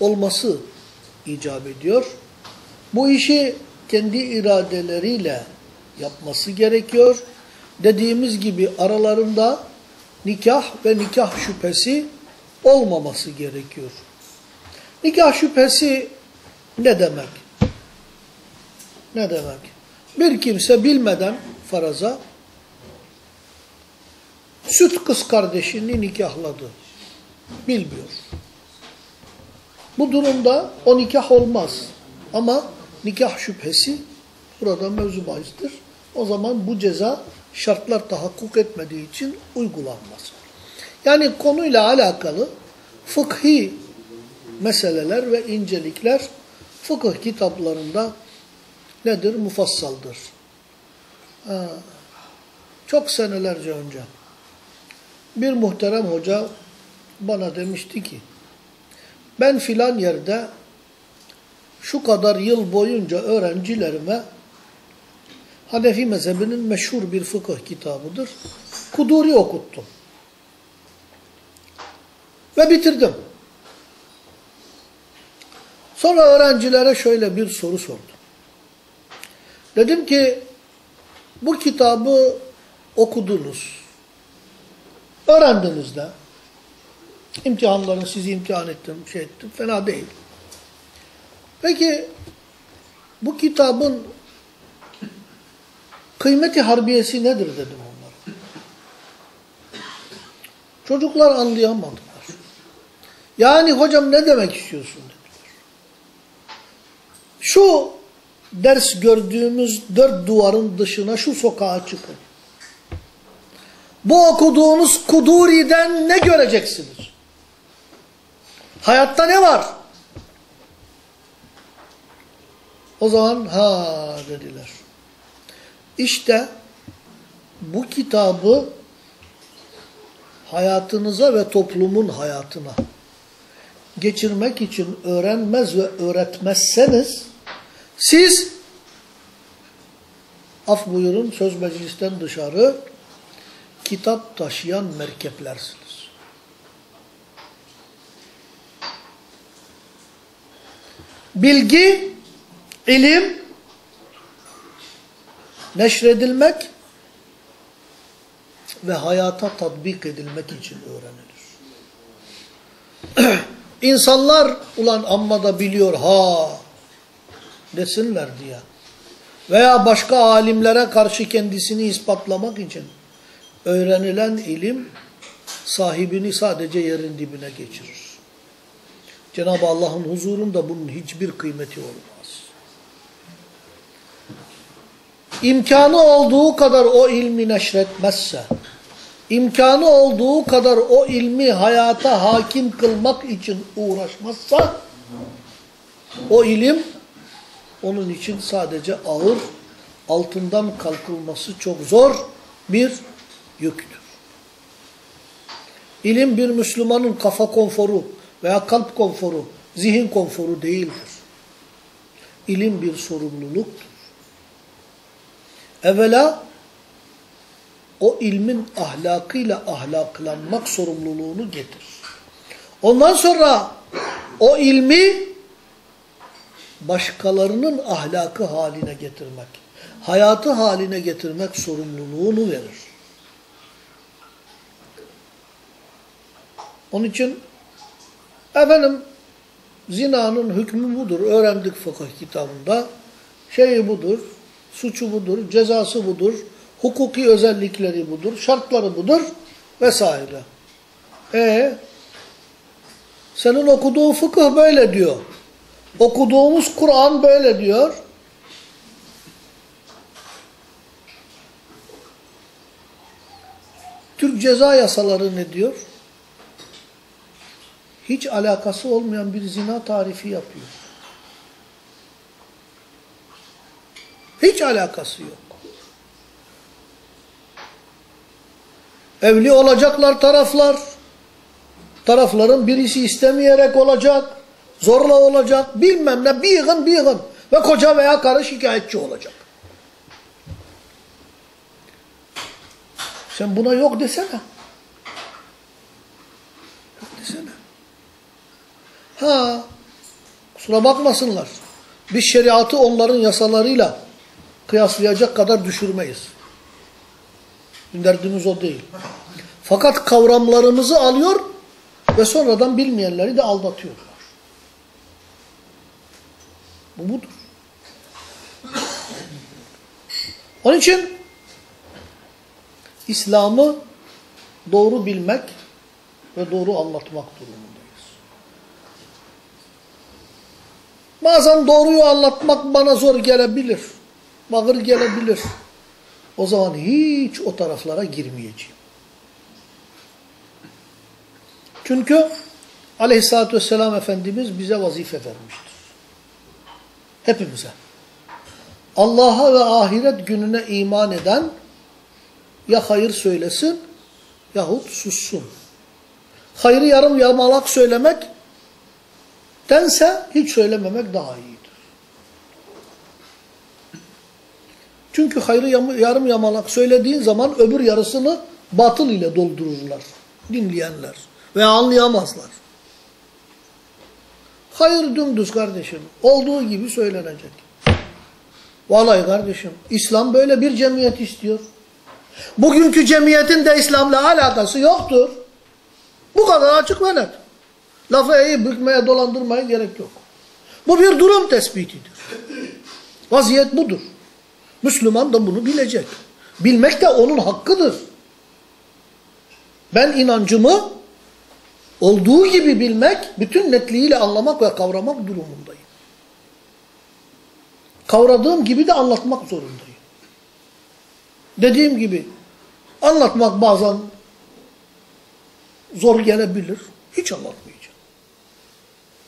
olması icap ediyor. Bu işi kendi iradeleriyle yapması gerekiyor. Dediğimiz gibi aralarında nikah ve nikah şüphesi olmaması gerekiyor. Nikah şüphesi ne demek? Ne demek? Bir kimse bilmeden faraza süt kız kardeşini nikahladı. Bilmiyor. Bu durumda o nikah olmaz. Ama nikah şüphesi burada mevzu bahistir. O zaman bu ceza şartlar tahakkuk etmediği için uygulanmaz. Yani konuyla alakalı fıkhi meseleler ve incelikler fıkıh kitaplarında nedir? Mufassaldır. Çok senelerce önce bir muhterem hoca bana demişti ki ben filan yerde şu kadar yıl boyunca öğrencilerime Hanefi mezhebinin meşhur bir fıkıh kitabıdır. Kuduri okuttum. Ve bitirdim. Sonra öğrencilere şöyle bir soru sordum. Dedim ki bu kitabı okudunuz. Öğrendiniz de. İmtihanların sizi imtihan ettim, şey ettim. Fena değil. Peki bu kitabın kıymeti harbiyesi nedir dedim onlara. Çocuklar anlayamadılar. Yani hocam ne demek istiyorsun dediler. Şu ders gördüğümüz dört duvarın dışına şu sokağa çıkın. Bu okuduğunuz Kuduri'den ne göreceksiniz? Hayatta ne var? O zaman ha dediler. İşte bu kitabı hayatınıza ve toplumun hayatına geçirmek için öğrenmez ve öğretmezseniz siz af buyurun söz meclisten dışarı kitap taşıyan merkeplersiniz. Bilgi, ilim neşredilmek ve hayata tatbik edilmek için öğrenilir. İnsanlar ulan amma da biliyor ha desinler diye veya başka alimlere karşı kendisini ispatlamak için öğrenilen ilim sahibini sadece yerin dibine geçirir. Cenab-ı Allah'ın huzurunda bunun hiçbir kıymeti olmaz. İmkanı olduğu kadar o ilmi neşretmezse, imkanı olduğu kadar o ilmi hayata hakim kılmak için uğraşmazsa, o ilim onun için sadece ağır, altından kalkılması çok zor bir yüktür. İlim bir Müslümanın kafa konforu veya kalp konforu, zihin konforu değildir. İlim bir sorumluluktur. Evvela o ilmin ahlakıyla ahlaklanmak sorumluluğunu getir. Ondan sonra o ilmi başkalarının ahlakı haline getirmek, hayatı haline getirmek sorumluluğunu verir. Onun için efendim zinanın hükmü budur. Öğrendik fıkıh kitabında. Şeyi budur, suçu budur, cezası budur, hukuki özellikleri budur, şartları budur vesaire. E senin okuduğun fıkıh böyle diyor. Okuduğumuz Kur'an böyle diyor. Türk ceza yasaları ne diyor? Hiç alakası olmayan bir zina tarifi yapıyor. Hiç alakası yok. Evli olacaklar taraflar. Tarafların birisi istemeyerek olacak. Zorla olacak. Bilmem ne. Bir yığın bir yığın. Ve koca veya karı şikayetçi olacak. Sen buna yok desene. Yok desene. Ha, kusura bakmasınlar. Biz şeriatı onların yasalarıyla kıyaslayacak kadar düşürmeyiz. Derdimiz o değil. Fakat kavramlarımızı alıyor ve sonradan bilmeyenleri de aldatıyorlar. Bu budur. Onun için İslam'ı doğru bilmek ve doğru anlatmak durumundayız. Bazen doğruyu anlatmak bana zor gelebilir. Ağır gelebilir. O zaman hiç o taraflara girmeyeceğim. Çünkü aleyhissalatü vesselam Efendimiz bize vazife vermiştir. Hepimize. Allah'a ve ahiret gününe iman eden ya hayır söylesin yahut sussun. Hayrı yarım yamalak söylemek dense hiç söylememek daha iyidir. Çünkü hayrı yarım yamalak söylediğin zaman öbür yarısını batıl ile doldururlar. Dinleyenler veya anlayamazlar. Hayır dümdüz kardeşim. Olduğu gibi söylenecek. Vallahi kardeşim İslam böyle bir cemiyet istiyor. Bugünkü cemiyetin de İslam'la alakası yoktur. Bu kadar açık ve net. Lafı eğip bükmeye dolandırmaya gerek yok. Bu bir durum tespitidir. Vaziyet budur. Müslüman da bunu bilecek. Bilmek de onun hakkıdır. Ben inancımı olduğu gibi bilmek, bütün netliğiyle anlamak ve kavramak durumundayım. Kavradığım gibi de anlatmak zorundayım. Dediğim gibi anlatmak bazen zor gelebilir. Hiç anlatmayacağım.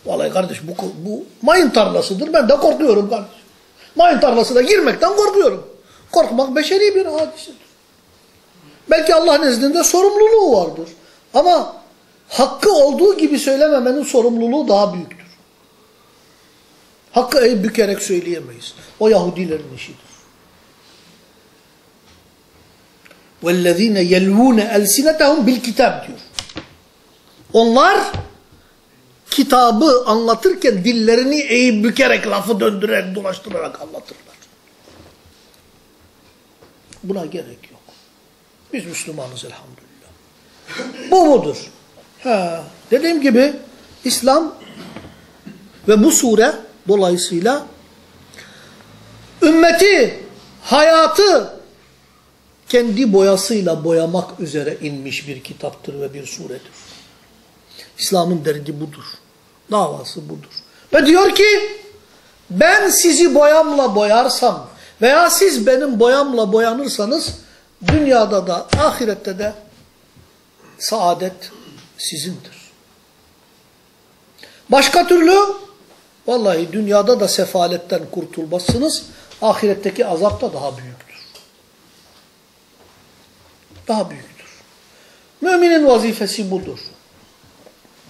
Vallahi kardeş bu, bu mayın tarlasıdır. Ben de korkuyorum kardeş. Mayın tarlasına girmekten korkuyorum. Korkmak beşeri bir hadisedir. Belki Allah nezdinde sorumluluğu vardır. Ama hakkı olduğu gibi söylememenin sorumluluğu daha büyüktür. Hakkı eğip bükerek söyleyemeyiz. O Yahudilerin işidir. وَالَّذ۪ينَ يَلْوُونَ اَلْسِنَتَهُمْ بِالْكِتَابِ diyor. Onlar kitabı anlatırken dillerini eğip bükerek, lafı döndürerek, dolaştırarak anlatırlar. Buna gerek yok. Biz Müslümanız elhamdülillah. Bu mudur? Ha, dediğim gibi İslam ve bu sure dolayısıyla ümmeti, hayatı kendi boyasıyla boyamak üzere inmiş bir kitaptır ve bir suredir. İslam'ın derdi budur. Davası budur. Ve diyor ki ben sizi boyamla boyarsam veya siz benim boyamla boyanırsanız dünyada da ahirette de saadet sizindir. Başka türlü vallahi dünyada da sefaletten kurtulmazsınız. Ahiretteki azap da daha büyüktür. Daha büyüktür. Müminin vazifesi budur.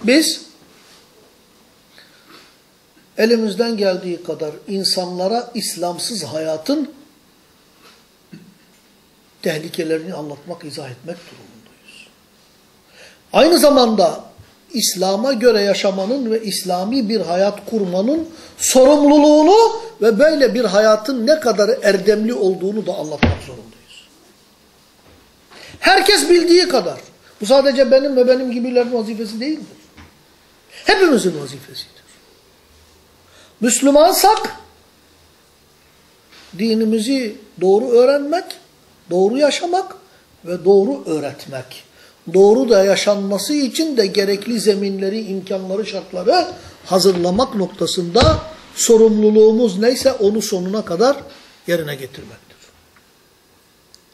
Biz elimizden geldiği kadar insanlara İslamsız hayatın tehlikelerini anlatmak, izah etmek durumundayız. Aynı zamanda İslam'a göre yaşamanın ve İslami bir hayat kurmanın sorumluluğunu ve böyle bir hayatın ne kadar erdemli olduğunu da anlatmak zorundayız. Herkes bildiği kadar. Bu sadece benim ve benim gibilerin vazifesi değildir. Hepimizin vazifesidir. Müslümansak dinimizi doğru öğrenmek, doğru yaşamak ve doğru öğretmek. Doğru da yaşanması için de gerekli zeminleri, imkanları, şartları hazırlamak noktasında sorumluluğumuz neyse onu sonuna kadar yerine getirmektir.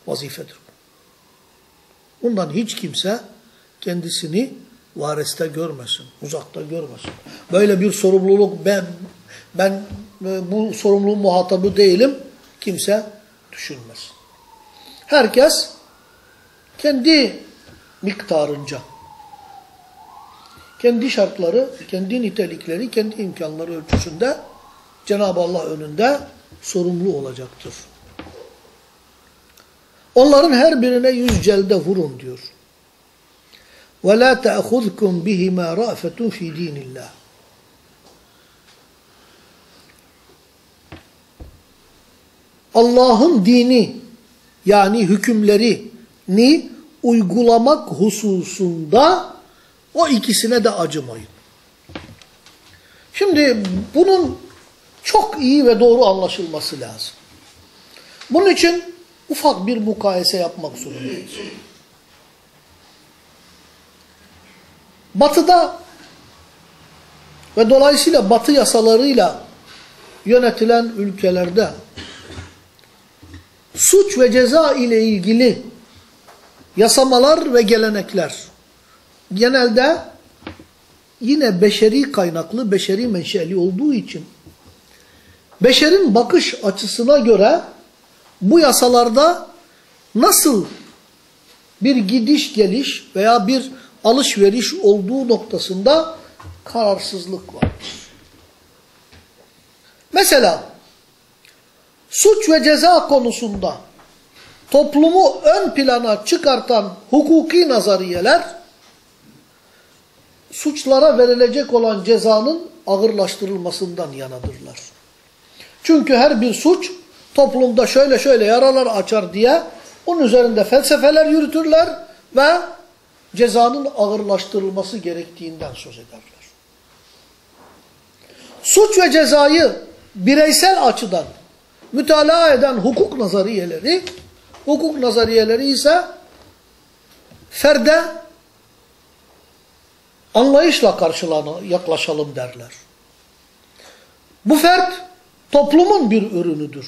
Vazifedir. Bundan hiç kimse kendisini vareste görmesin, uzakta görmesin. Böyle bir sorumluluk ben ben bu sorumluluğun muhatabı değilim. Kimse düşünmez. Herkes kendi miktarınca, kendi şartları, kendi nitelikleri, kendi imkanları ölçüsünde Cenab-ı Allah önünde sorumlu olacaktır. Onların her birine yüz celde vurun diyor. وَلَا تَأْخُذْكُمْ بِهِمَا رَأْفَةٌ فِي دِينِ اللّٰهِ Allah'ın dini yani hükümlerini uygulamak hususunda o ikisine de acımayın. Şimdi bunun çok iyi ve doğru anlaşılması lazım. Bunun için ufak bir mukayese yapmak zorundayız. Batı'da ve dolayısıyla Batı yasalarıyla yönetilen ülkelerde suç ve ceza ile ilgili yasamalar ve gelenekler genelde yine beşeri kaynaklı, beşeri menşeli olduğu için beşerin bakış açısına göre bu yasalarda nasıl bir gidiş geliş veya bir alışveriş olduğu noktasında kararsızlık vardır. Mesela suç ve ceza konusunda toplumu ön plana çıkartan hukuki nazariyeler suçlara verilecek olan cezanın ağırlaştırılmasından yanadırlar. Çünkü her bir suç toplumda şöyle şöyle yaralar açar diye onun üzerinde felsefeler yürütürler ve cezanın ağırlaştırılması gerektiğinden söz ederler. Suç ve cezayı bireysel açıdan mütalaa eden hukuk nazariyeleri, hukuk nazariyeleri ise ferde anlayışla karşılana, yaklaşalım derler. Bu fert toplumun bir ürünüdür.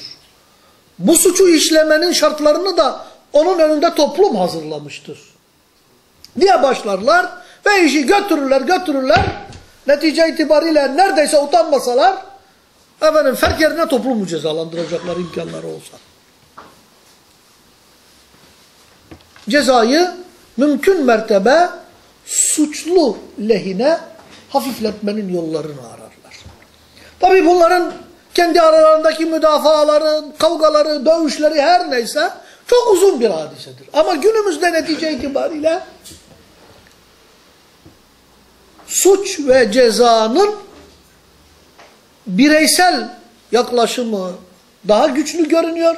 Bu suçu işlemenin şartlarını da onun önünde toplum hazırlamıştır. Diye başlarlar ve işi götürürler götürürler. Netice itibariyle neredeyse utanmasalar efendim fert yerine toplumu cezalandıracaklar imkanları olsa. Cezayı mümkün mertebe suçlu lehine hafifletmenin yollarını ararlar. Tabi bunların kendi aralarındaki müdafaları, kavgaları, dövüşleri her neyse çok uzun bir hadisedir. Ama günümüzde netice itibariyle suç ve cezanın bireysel yaklaşımı daha güçlü görünüyor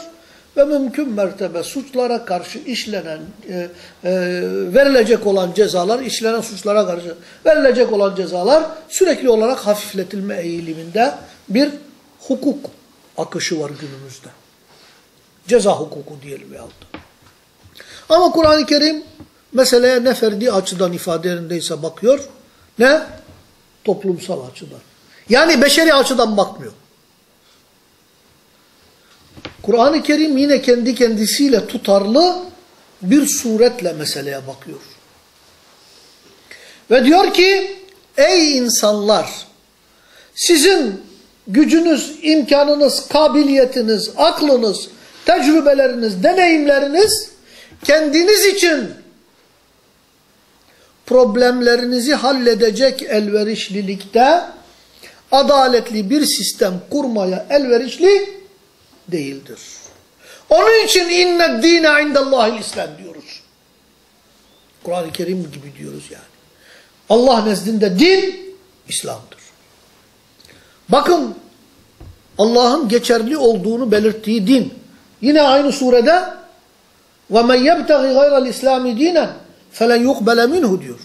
ve mümkün mertebe suçlara karşı işlenen, e, e, verilecek olan cezalar, işlenen suçlara karşı verilecek olan cezalar sürekli olarak hafifletilme eğiliminde bir hukuk akışı var günümüzde. Ceza hukuku diyelim yahut. Ama Kur'an-ı Kerim meseleye ne ferdi açıdan ifade yerindeyse bakıyor, ne? Toplumsal açıdan. Yani beşeri açıdan bakmıyor. Kur'an-ı Kerim yine kendi kendisiyle tutarlı bir suretle meseleye bakıyor. Ve diyor ki, ey insanlar, sizin gücünüz, imkanınız, kabiliyetiniz, aklınız, tecrübeleriniz, deneyimleriniz kendiniz için problemlerinizi halledecek elverişlilikte adaletli bir sistem kurmaya elverişli değildir. Onun için inne dine indallahil İslam diyoruz. Kur'an-ı Kerim gibi diyoruz yani. Allah nezdinde din İslam'dır. Bakın Allah'ın geçerli olduğunu belirttiği din. Yine aynı surede وَمَنْ يَبْتَغِ غَيْرَ الْاِسْلَامِ دِينًا فَلَنْ يُقْبَلَ مِنْهُ diyor.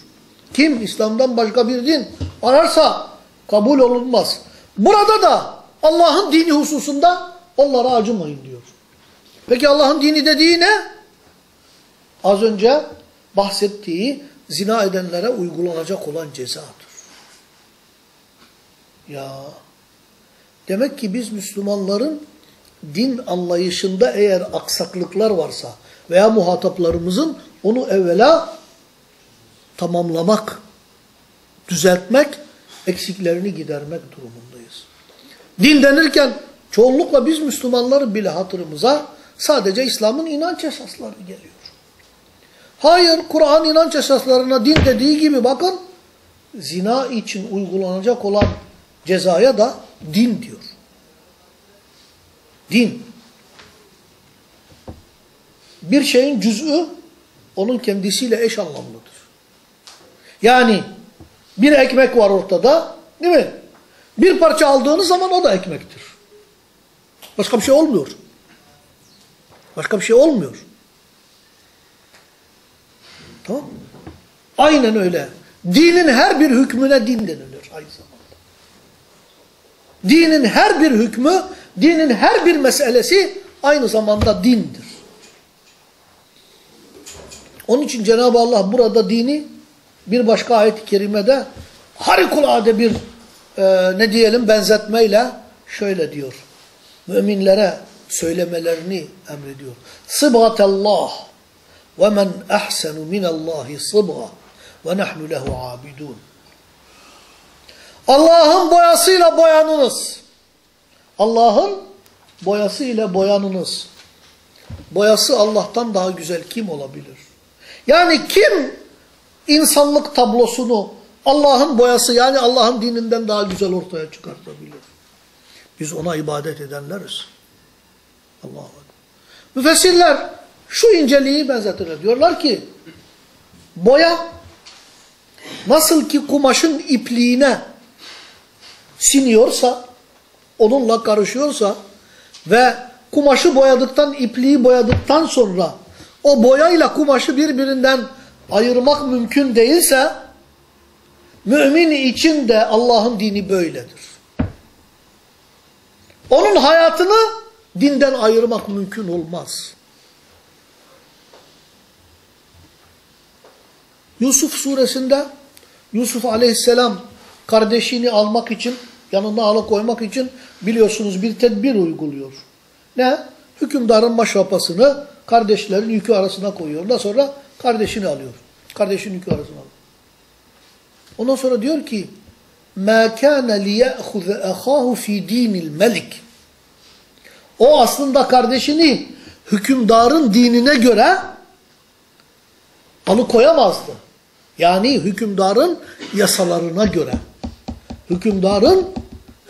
Kim İslam'dan başka bir din ararsa kabul olunmaz. Burada da Allah'ın dini hususunda onlara acımayın diyor. Peki Allah'ın dini dediği ne? Az önce bahsettiği zina edenlere uygulanacak olan cezadır. Ya demek ki biz Müslümanların din anlayışında eğer aksaklıklar varsa veya muhataplarımızın onu evvela tamamlamak, düzeltmek, eksiklerini gidermek durumundayız. Din denirken çoğunlukla biz Müslümanların bile hatırımıza sadece İslam'ın inanç esasları geliyor. Hayır, Kur'an inanç esaslarına din dediği gibi bakın, zina için uygulanacak olan cezaya da din diyor. Din. Bir şeyin cüz'ü onun kendisiyle eş anlamlıdır. Yani bir ekmek var ortada değil mi? Bir parça aldığınız zaman o da ekmektir. Başka bir şey olmuyor. Başka bir şey olmuyor. Tamam Aynen öyle. Dinin her bir hükmüne din denilir aynı zamanda. Dinin her bir hükmü, dinin her bir meselesi aynı zamanda dindir. Onun için Cenab-ı Allah burada dini bir başka ayet-i kerimede harikulade bir e, ne diyelim benzetmeyle şöyle diyor. Müminlere söylemelerini emrediyor. Sıbgatallah ve men ahsenu minallahi sıbga ve nahnu lehu abidun. Allah'ın boyasıyla boyanınız. Allah'ın boyasıyla boyanınız. Boyası Allah'tan daha güzel kim olabilir? Yani kim insanlık tablosunu Allah'ın boyası yani Allah'ın dininden daha güzel ortaya çıkartabilir? Biz ona ibadet edenleriz. Allah'a Müfessirler şu inceliği benzetirler. Diyorlar ki boya nasıl ki kumaşın ipliğine siniyorsa, onunla karışıyorsa ve kumaşı boyadıktan, ipliği boyadıktan sonra o boyayla kumaşı birbirinden ayırmak mümkün değilse mümin için de Allah'ın dini böyledir. Onun hayatını dinden ayırmak mümkün olmaz. Yusuf suresinde Yusuf aleyhisselam kardeşini almak için, yanına alıkoymak için biliyorsunuz bir tedbir uyguluyor. Ne? Hükümdarın maşrapasını kardeşlerin yükü arasına koyuyor. Ondan sonra kardeşini alıyor. Kardeşin yükü arasına alıyor. Ondan sonra diyor ki مَا كَانَ لِيَأْخُذَ أَخَاهُ ف۪ي د۪ينِ الْمَلِكِ O aslında kardeşini hükümdarın dinine göre alıkoyamazdı. Yani hükümdarın yasalarına göre, hükümdarın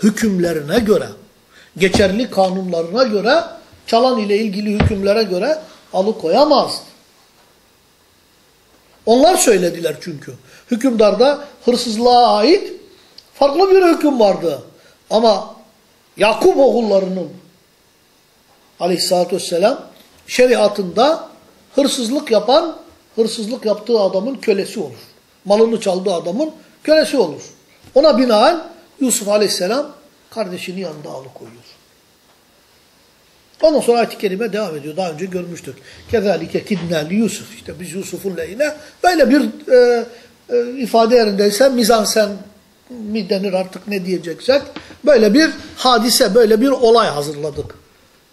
hükümlerine göre, geçerli kanunlarına göre, çalan ile ilgili hükümlere göre alıkoyamazdı. Onlar söylediler çünkü. Hükümdarda hırsızlığa ait farklı bir hüküm vardı. Ama Yakup oğullarının aleyhissalatü vesselam şeriatında hırsızlık yapan hırsızlık yaptığı adamın kölesi olur. Malını çaldığı adamın kölesi olur. Ona binaen Yusuf aleyhisselam kardeşini yanında alıkoyuyor. Ondan sonra ayet-i kerime devam ediyor. Daha önce görmüştük. Kezalike kidnâ Yusuf. İşte biz Yusuf'un lehine böyle bir e, e, ifade yerindeyse mizansen mi denir artık ne diyeceksek böyle bir hadise, böyle bir olay hazırladık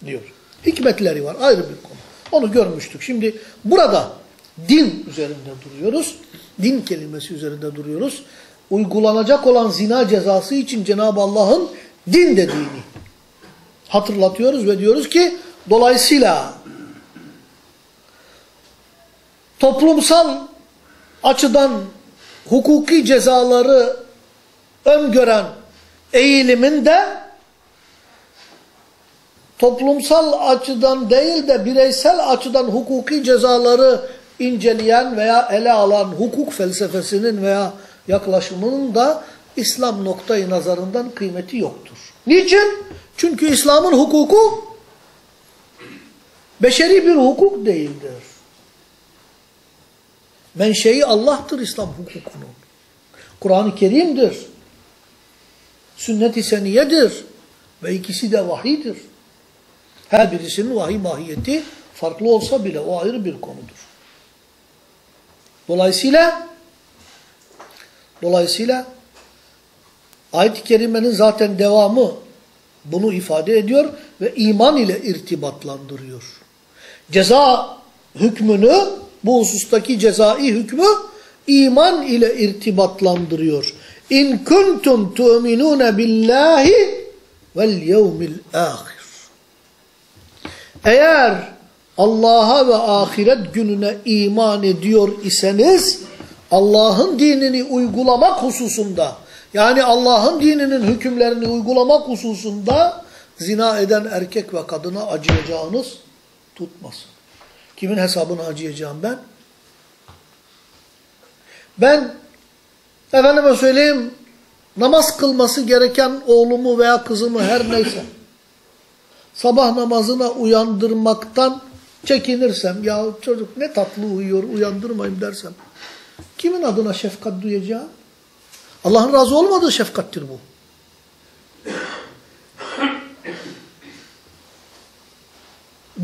diyor. Hikmetleri var ayrı bir konu. Onu görmüştük. Şimdi burada din üzerinde duruyoruz. Din kelimesi üzerinde duruyoruz. Uygulanacak olan zina cezası için Cenab-ı Allah'ın din dediğini hatırlatıyoruz ve diyoruz ki dolayısıyla toplumsal açıdan hukuki cezaları öngören eğilimin de toplumsal açıdan değil de bireysel açıdan hukuki cezaları inceleyen veya ele alan hukuk felsefesinin veya yaklaşımının da İslam noktayı nazarından kıymeti yoktur. Niçin? Çünkü İslam'ın hukuku beşeri bir hukuk değildir. Menşei Allah'tır İslam hukukunun. Kur'an-ı Kerim'dir. Sünnet-i seniyedir. Ve ikisi de vahidir. Her birisinin vahiy mahiyeti farklı olsa bile o ayrı bir konudur. Dolayısıyla dolayısıyla ayet-i kerimenin zaten devamı bunu ifade ediyor ve iman ile irtibatlandırıyor. Ceza hükmünü, bu husustaki cezai hükmü iman ile irtibatlandırıyor. İn kuntum tu'minun billahi vel yevmil ahir. Eğer Allah'a ve ahiret gününe iman ediyor iseniz Allah'ın dinini uygulamak hususunda yani Allah'ın dininin hükümlerini uygulamak hususunda zina eden erkek ve kadına acıyacağınız tutmasın. Kimin hesabını acıyacağım ben? Ben efendime söyleyeyim namaz kılması gereken oğlumu veya kızımı her neyse sabah namazına uyandırmaktan çekinirsem ya çocuk ne tatlı uyuyor uyandırmayayım dersem kimin adına şefkat duyacağım? Allah'ın razı olmadığı şefkattir bu.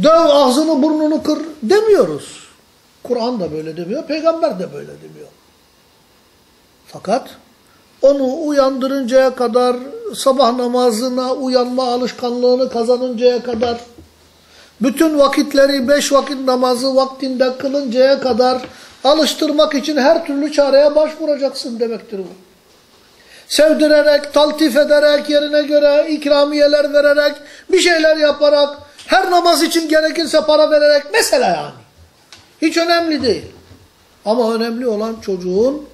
Döv ağzını burnunu kır demiyoruz. Kur'an da böyle demiyor, peygamber de böyle demiyor. Fakat onu uyandırıncaya kadar, sabah namazına uyanma alışkanlığını kazanıncaya kadar, bütün vakitleri beş vakit namazı vaktinde kılıncaya kadar alıştırmak için her türlü çareye başvuracaksın demektir bu. Sevdirerek, taltif ederek, yerine göre ikramiyeler vererek, bir şeyler yaparak, her namaz için gerekirse para vererek, mesela yani. Hiç önemli değil. Ama önemli olan çocuğun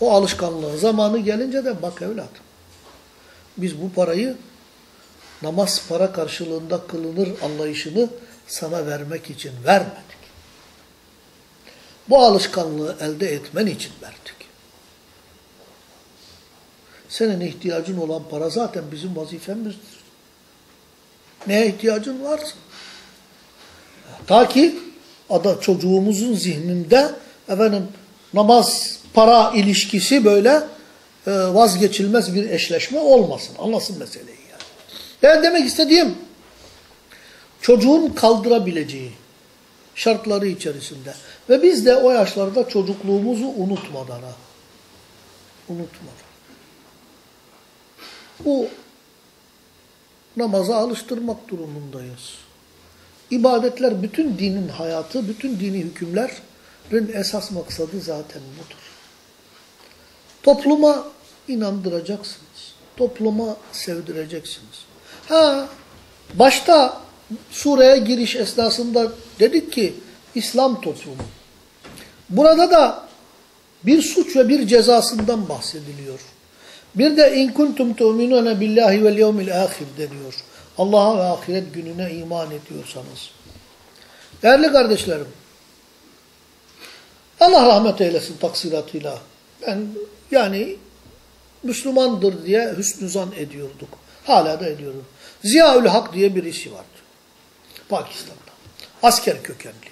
o alışkanlığı. Zamanı gelince de bak evlat. Biz bu parayı namaz para karşılığında kılınır anlayışını sana vermek için vermedik. Bu alışkanlığı elde etmen için verdik. Senin ihtiyacın olan para zaten bizim vazifemizdir. Neye ihtiyacın varsa. Ta ki ada çocuğumuzun zihninde efendim namaz para ilişkisi böyle e, vazgeçilmez bir eşleşme olmasın. Anlasın meseleyi yani. Yani demek istediğim çocuğun kaldırabileceği şartları içerisinde ve biz de o yaşlarda çocukluğumuzu unutmadan ha. Unutmadan. Bu namaza alıştırmak durumundayız. İbadetler bütün dinin hayatı, bütün dini hükümlerin esas maksadı zaten budur. Topluma inandıracaksınız. Topluma sevdireceksiniz. Ha, başta sureye giriş esnasında dedik ki İslam toplumu. Burada da bir suç ve bir cezasından bahsediliyor. Bir de in kuntum tu'minuna billahi vel yevmil ahir deniyor. Allah'a ve ahiret gününe iman ediyorsanız. Değerli kardeşlerim, Allah rahmet eylesin taksiratıyla. Ben yani Müslümandır diye hüsnü zan ediyorduk. Hala da ediyorum. Ziyaül Hak diye birisi vardı. Pakistan'da. Asker kökenli.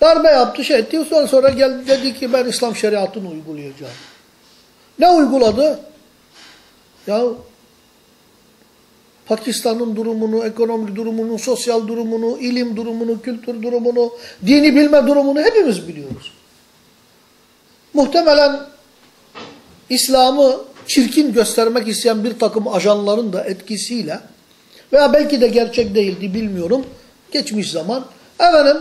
Darbe yaptı, şey etti. Sonra, sonra geldi dedi ki ben İslam şeriatını uygulayacağım. Ne uyguladı? Ya Pakistan'ın durumunu, ekonomik durumunu, sosyal durumunu, ilim durumunu, kültür durumunu, dini bilme durumunu hepimiz biliyoruz. Muhtemelen İslam'ı çirkin göstermek isteyen bir takım ajanların da etkisiyle veya belki de gerçek değildi bilmiyorum. Geçmiş zaman efendim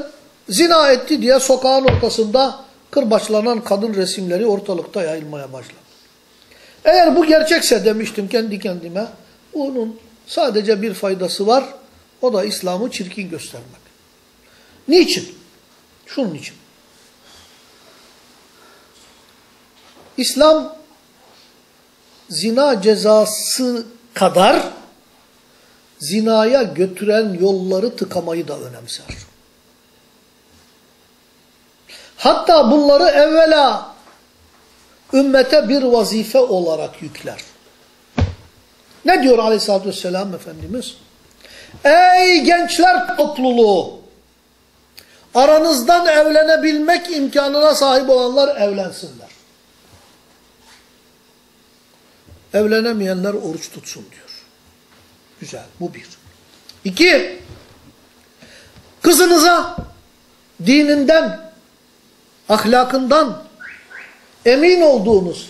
zina etti diye sokağın ortasında kırbaçlanan kadın resimleri ortalıkta yayılmaya başladı. Eğer bu gerçekse demiştim kendi kendime bunun sadece bir faydası var. O da İslam'ı çirkin göstermek. Niçin? Şunun için. İslam zina cezası kadar zinaya götüren yolları tıkamayı da önemser. Hatta bunları evvela ümmete bir vazife olarak yükler. Ne diyor aleyhissalatü vesselam Efendimiz? Ey gençler topluluğu! Aranızdan evlenebilmek imkanına sahip olanlar evlensinler. Evlenemeyenler oruç tutsun diyor. Güzel, bu bir. İki, kızınıza dininden, ahlakından emin olduğunuz,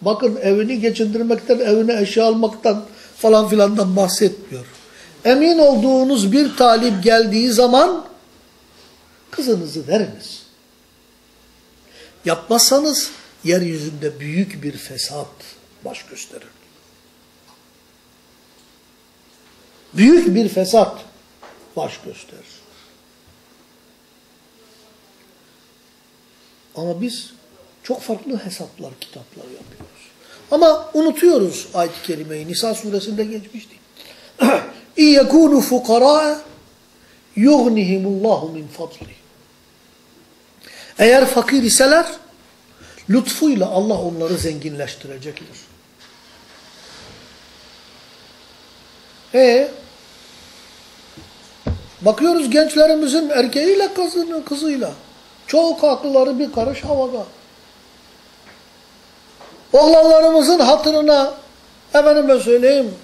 bakın evini geçindirmekten, evine eşya almaktan falan filandan bahsetmiyor. Emin olduğunuz bir talip geldiği zaman kızınızı veriniz. Yapmazsanız yeryüzünde büyük bir fesat baş gösterir. Büyük bir fesat baş gösterir. Ama biz çok farklı hesaplar, kitaplar yapıyoruz. Ama unutuyoruz ayet-i kerimeyi. Nisa suresinde geçmişti. İn yekûnû fukara'a yugnihimullahu min fadli. Eğer fakir iseler lütfuyla Allah onları zenginleştirecektir. E bakıyoruz gençlerimizin erkeğiyle kızının kızıyla çok akılları bir karış havada. Oğlanlarımızın hatırına efendime söyleyeyim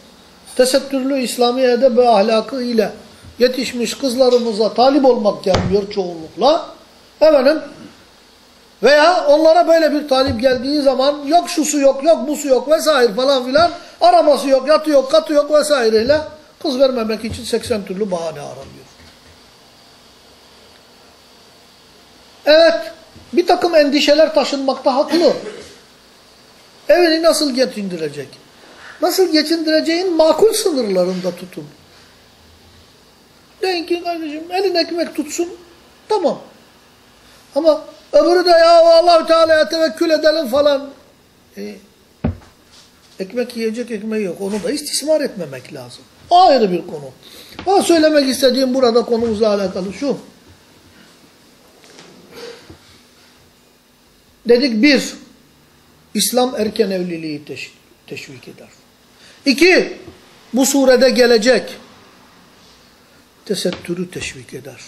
tesettürlü İslami edeb ve ahlakı ile yetişmiş kızlarımıza talip olmak gelmiyor çoğunlukla. Efendim veya onlara böyle bir talip geldiği zaman yok şusu yok, yok busu yok vesaire falan filan arabası yok, yatı yok, katı yok vesaireyle kız vermemek için 80 türlü bahane aranıyor. Evet, bir takım endişeler taşınmakta haklı. Evini nasıl geçindirecek? Nasıl geçindireceğin makul sınırlarında tutun. Deyin ki kardeşim elin ekmek tutsun, tamam. Ama öbürü de ya allah Teala'ya tevekkül edelim falan. E, ekmek yiyecek ekmeği yok. Onu da istismar etmemek lazım. Ayrı bir konu. Ama söylemek istediğim burada konumuzla alakalı şu. Dedik bir, İslam erken evliliği teş teşvik eder. İki, bu surede gelecek tesettürü teşvik eder.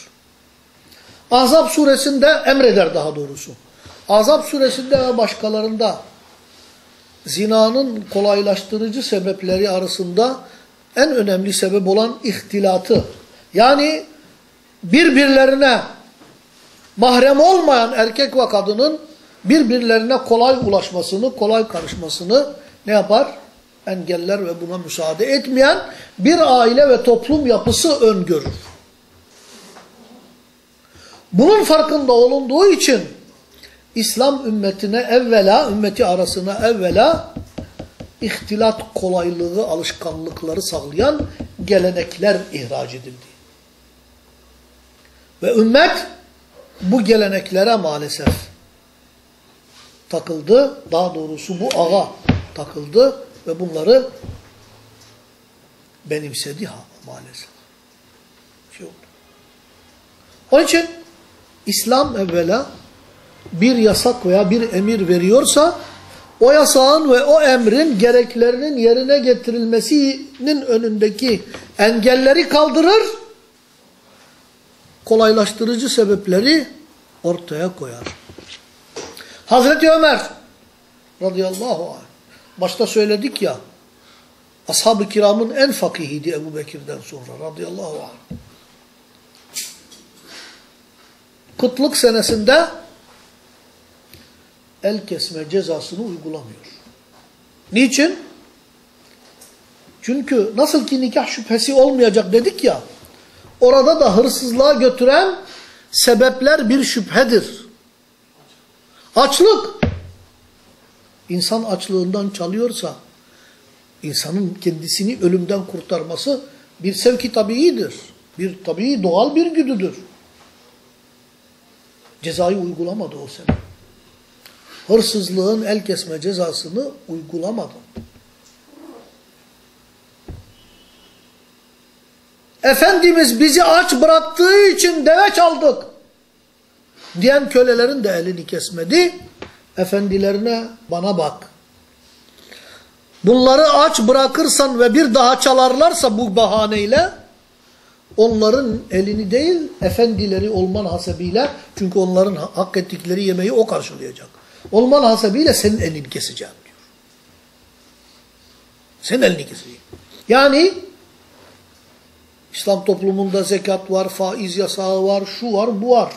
Azap suresinde emreder daha doğrusu. Azap suresinde ve başkalarında zinanın kolaylaştırıcı sebepleri arasında en önemli sebep olan ihtilatı. Yani birbirlerine mahrem olmayan erkek ve kadının birbirlerine kolay ulaşmasını, kolay karışmasını ne yapar? Engeller ve buna müsaade etmeyen bir aile ve toplum yapısı öngörür. Bunun farkında olunduğu için İslam ümmetine evvela, ümmeti arasına evvela ihtilat kolaylığı, alışkanlıkları sağlayan gelenekler ihraç edildi. Ve ümmet bu geleneklere maalesef takıldı. Daha doğrusu bu ağa takıldı ve bunları benimsedi ha maalesef. Şey oldu. Onun için İslam evvela bir yasak veya bir emir veriyorsa o yasağın ve o emrin gereklerinin yerine getirilmesinin önündeki engelleri kaldırır, kolaylaştırıcı sebepleri ortaya koyar. Hazreti Ömer radıyallahu anh, başta söyledik ya, ashab-ı kiramın en fakihiydi Ebu Bekir'den sonra radıyallahu anh. Kıtlık senesinde el kesme cezasını uygulamıyor. Niçin? Çünkü nasıl ki nikah şüphesi olmayacak dedik ya, orada da hırsızlığa götüren sebepler bir şüphedir. Açlık. İnsan açlığından çalıyorsa, insanın kendisini ölümden kurtarması bir sevki tabiidir. Bir tabii doğal bir güdüdür. Cezayı uygulamadı o sene. Hırsızlığın el kesme cezasını uygulamadı. Efendimiz bizi aç bıraktığı için deve çaldık. Diyen kölelerin de elini kesmedi. Efendilerine bana bak. Bunları aç bırakırsan ve bir daha çalarlarsa bu bahaneyle onların elini değil efendileri olman hasebiyle çünkü onların hak ettikleri yemeği o karşılayacak. Olman hasebiyle senin elini keseceğim diyor. Senin elini keseceğim. Yani İslam toplumunda zekat var, faiz yasağı var, şu var, bu var.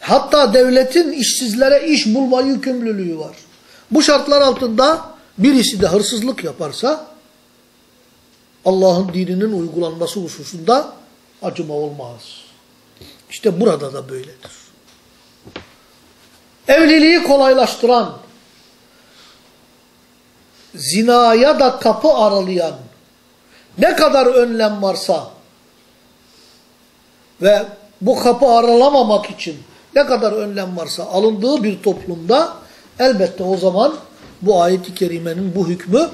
Hatta devletin işsizlere iş bulma yükümlülüğü var. Bu şartlar altında birisi de hırsızlık yaparsa Allah'ın dininin uygulanması hususunda acıma olmaz. İşte burada da böyledir. Evliliği kolaylaştıran, zinaya da kapı aralayan ne kadar önlem varsa ve bu kapı aralamamak için ne kadar önlem varsa alındığı bir toplumda elbette o zaman bu ayet-i kerimenin bu hükmü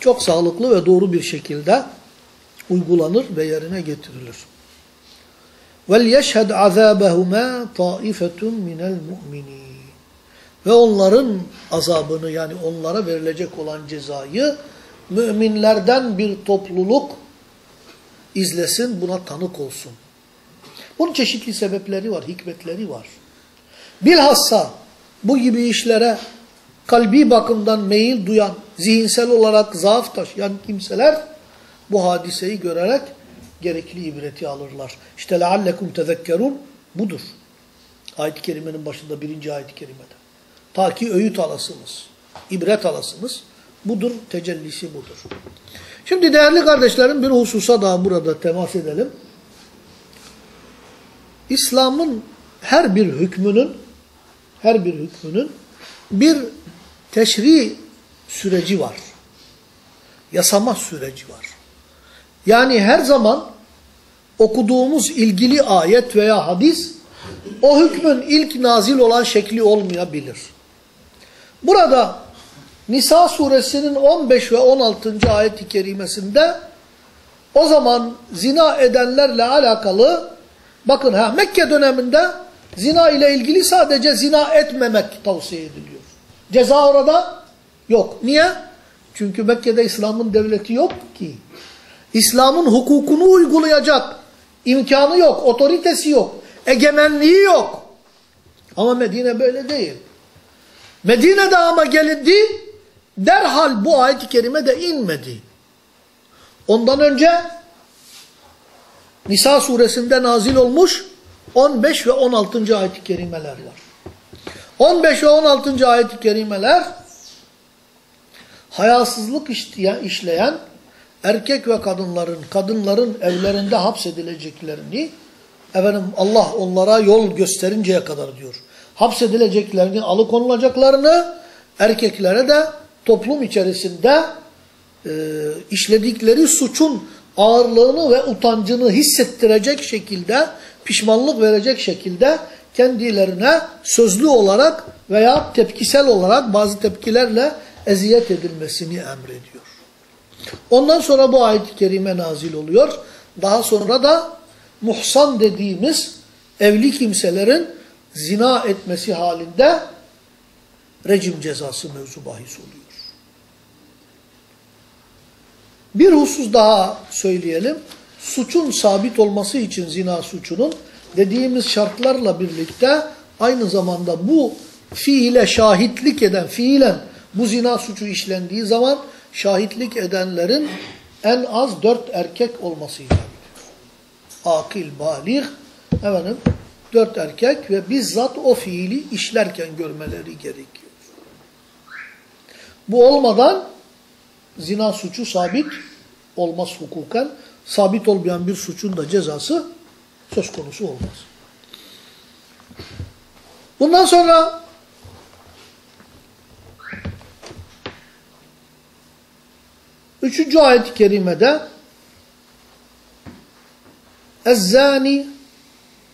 çok sağlıklı ve doğru bir şekilde uygulanır ve yerine getirilir. وَلْيَشْهَدْ عَذَابَهُمَا طَائِفَةٌ مِنَ الْمُؤْمِنِينَ Ve onların azabını yani onlara verilecek olan cezayı müminlerden bir topluluk izlesin, buna tanık olsun. Bunun çeşitli sebepleri var, hikmetleri var. Bilhassa bu gibi işlere kalbi bakımdan meyil duyan, zihinsel olarak zaaf taşıyan kimseler bu hadiseyi görerek gerekli ibreti alırlar. İşte لَعَلَّكُمْ تَذَكَّرُونَ budur. Ayet-i Kerime'nin başında birinci ayet-i kerimede. Ta ki öğüt alasınız, ibret alasınız. Budur, tecellisi budur. Şimdi değerli kardeşlerim bir hususa daha burada temas edelim. İslam'ın her bir hükmünün her bir hükmünün bir teşri süreci var. Yasama süreci var. Yani her zaman okuduğumuz ilgili ayet veya hadis o hükmün ilk nazil olan şekli olmayabilir. Burada Nisa suresinin 15 ve 16. ayet-i kerimesinde o zaman zina edenlerle alakalı bakın ha Mekke döneminde zina ile ilgili sadece zina etmemek tavsiye ediliyor. Ceza orada yok. Niye? Çünkü Mekke'de İslam'ın devleti yok ki. İslam'ın hukukunu uygulayacak imkanı yok, otoritesi yok, egemenliği yok. Ama Medine böyle değil. Medine'de ama gelindi, derhal bu ayet-i kerime de inmedi. Ondan önce Nisa suresinde nazil olmuş 15 ve 16. ayet-i kerimeler var. 15 ve 16. ayet-i kerimeler hayasızlık işleyen erkek ve kadınların, kadınların evlerinde hapsedileceklerini efendim Allah onlara yol gösterinceye kadar diyor. Hapsedileceklerini, alıkonulacaklarını erkeklere de toplum içerisinde e, işledikleri suçun ağırlığını ve utancını hissettirecek şekilde, pişmanlık verecek şekilde kendilerine sözlü olarak veya tepkisel olarak bazı tepkilerle eziyet edilmesini emrediyor. Ondan sonra bu ayet-i kerime nazil oluyor. Daha sonra da muhsan dediğimiz evli kimselerin zina etmesi halinde rejim cezası mevzu bahis oluyor. Bir husus daha söyleyelim. Suçun sabit olması için zina suçunun dediğimiz şartlarla birlikte aynı zamanda bu fiile şahitlik eden, fiilen bu zina suçu işlendiği zaman şahitlik edenlerin en az dört erkek olması icap Akil, balik, efendim, dört erkek ve bizzat o fiili işlerken görmeleri gerekiyor. Bu olmadan zina suçu sabit olmaz hukuken. Sabit olmayan bir suçun da cezası söz konusu olmaz. Bundan sonra üçüncü ayet-i kerimede Ezzani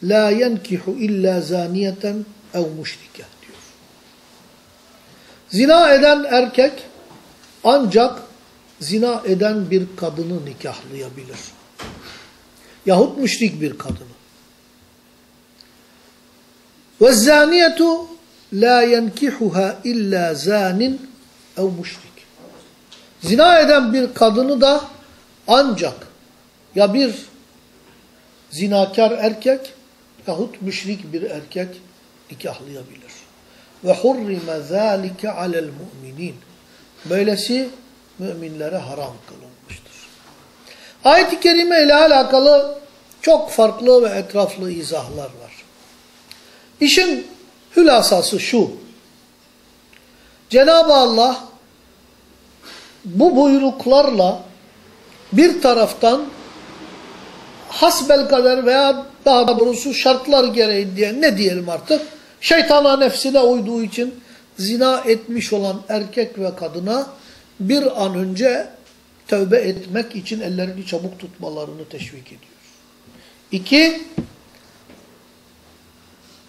la yenkihu illa zaniyeten ev müşrike diyor. Zina eden erkek ancak zina eden bir kadını nikahlayabilir. Yahut müşrik bir kadını. Ve zaniyetu la yenkihuha illa zanin ev müşrik. Zina eden bir kadını da ancak ya bir zinakar erkek yahut müşrik bir erkek nikahlayabilir. Ve hurrime zâlike alel mu'minin. Böylesi müminlere haram kılınmıştır. Ayet-i kerime ile alakalı çok farklı ve etraflı izahlar var. İşin hülasası şu. Cenab-ı Allah bu buyruklarla bir taraftan hasbel kader veya daha doğrusu şartlar gereği diye ne diyelim artık şeytana nefsine uyduğu için zina etmiş olan erkek ve kadına bir an önce tövbe etmek için ellerini çabuk tutmalarını teşvik ediyor. İki,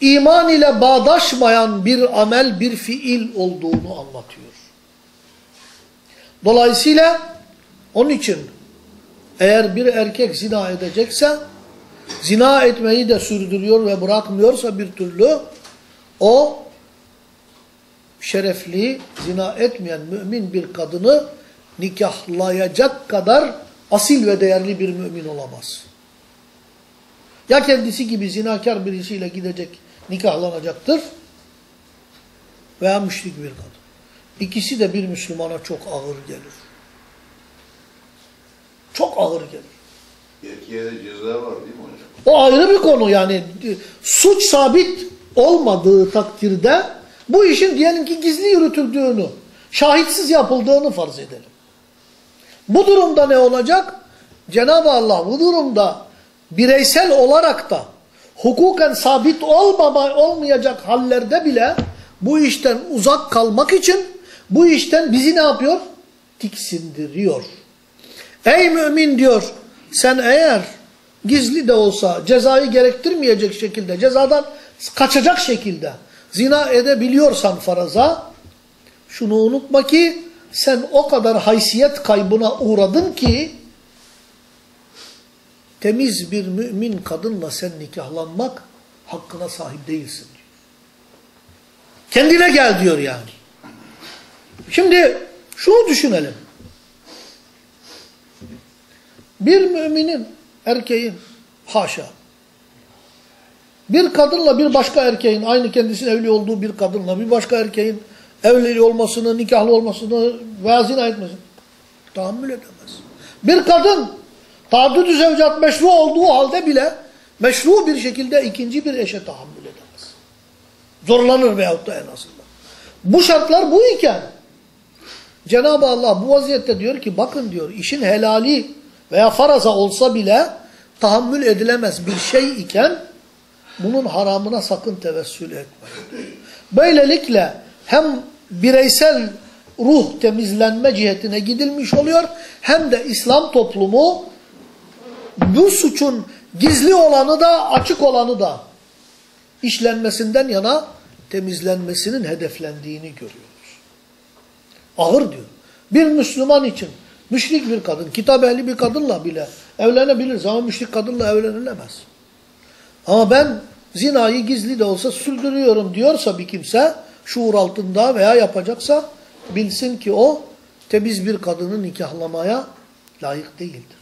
iman ile bağdaşmayan bir amel, bir fiil olduğunu anlatıyor. Dolayısıyla onun için eğer bir erkek zina edecekse, zina etmeyi de sürdürüyor ve bırakmıyorsa bir türlü, o şerefli, zina etmeyen mümin bir kadını nikahlayacak kadar asil ve değerli bir mümin olamaz. Ya kendisi gibi zinakar birisiyle gidecek, nikahlanacaktır veya müşrik bir kadın. İkisi de bir Müslümana çok ağır gelir. Çok ağır gelir. Erkeğe de ceza var değil mi hocam? O ayrı bir konu yani. Suç sabit olmadığı takdirde bu işin diyelim ki gizli yürütüldüğünü, şahitsiz yapıldığını farz edelim. Bu durumda ne olacak? Cenab-ı Allah bu durumda bireysel olarak da hukuken sabit olmama, olmayacak hallerde bile bu işten uzak kalmak için bu işten bizi ne yapıyor? Tiksindiriyor. Ey mümin diyor sen eğer gizli de olsa cezayı gerektirmeyecek şekilde cezadan kaçacak şekilde zina edebiliyorsan faraza şunu unutma ki sen o kadar haysiyet kaybına uğradın ki temiz bir mümin kadınla sen nikahlanmak hakkına sahip değilsin. Kendine gel diyor yani. Şimdi şunu düşünelim. Bir müminin, erkeğin, haşa, bir kadınla bir başka erkeğin, aynı kendisinin evli olduğu bir kadınla bir başka erkeğin evli olmasını, nikahlı olmasını veya zina etmesini tahammül edemez. Bir kadın taaddüdü zevcat meşru olduğu halde bile meşru bir şekilde ikinci bir eşe tahammül edemez. Zorlanır veyahut da en azından. Bu şartlar bu iken Cenab-ı Allah bu vaziyette diyor ki bakın diyor işin helali veya faraza olsa bile tahammül edilemez bir şey iken bunun haramına sakın tevessül etmeyin. Böylelikle hem bireysel ruh temizlenme cihetine gidilmiş oluyor hem de İslam toplumu bu suçun gizli olanı da açık olanı da işlenmesinden yana temizlenmesinin hedeflendiğini görüyoruz. Ağır diyor. Bir Müslüman için müşrik bir kadın, kitap ehli bir kadınla bile evlenebiliriz ama müşrik kadınla evlenilemez. Ama ben zinayı gizli de olsa sürdürüyorum diyorsa bir kimse şuur altında veya yapacaksa bilsin ki o temiz bir kadını nikahlamaya layık değildir.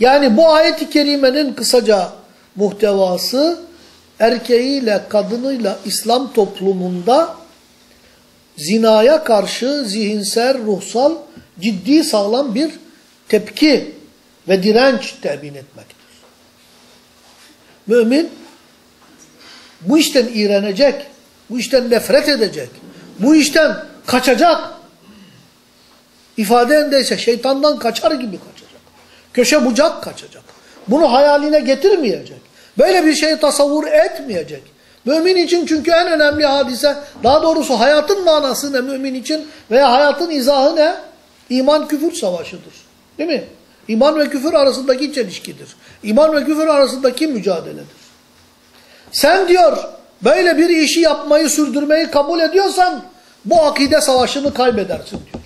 Yani bu ayet-i kerimenin kısaca muhtevası erkeğiyle kadınıyla İslam toplumunda zinaya karşı zihinsel, ruhsal, ciddi sağlam bir tepki ve direnç temin etmektir. Mümin bu işten iğrenecek, bu işten nefret edecek, bu işten kaçacak. İfade ise şeytandan kaçar gibi kaçacak. Köşe bucak kaçacak. Bunu hayaline getirmeyecek. Böyle bir şey tasavvur etmeyecek. Mümin için çünkü en önemli hadise, daha doğrusu hayatın manası ne mümin için veya hayatın izahı ne? İman küfür savaşıdır. Değil mi? İman ve küfür arasındaki çelişkidir. İman ve küfür arasındaki mücadeledir. Sen diyor böyle bir işi yapmayı sürdürmeyi kabul ediyorsan bu akide savaşını kaybedersin diyor.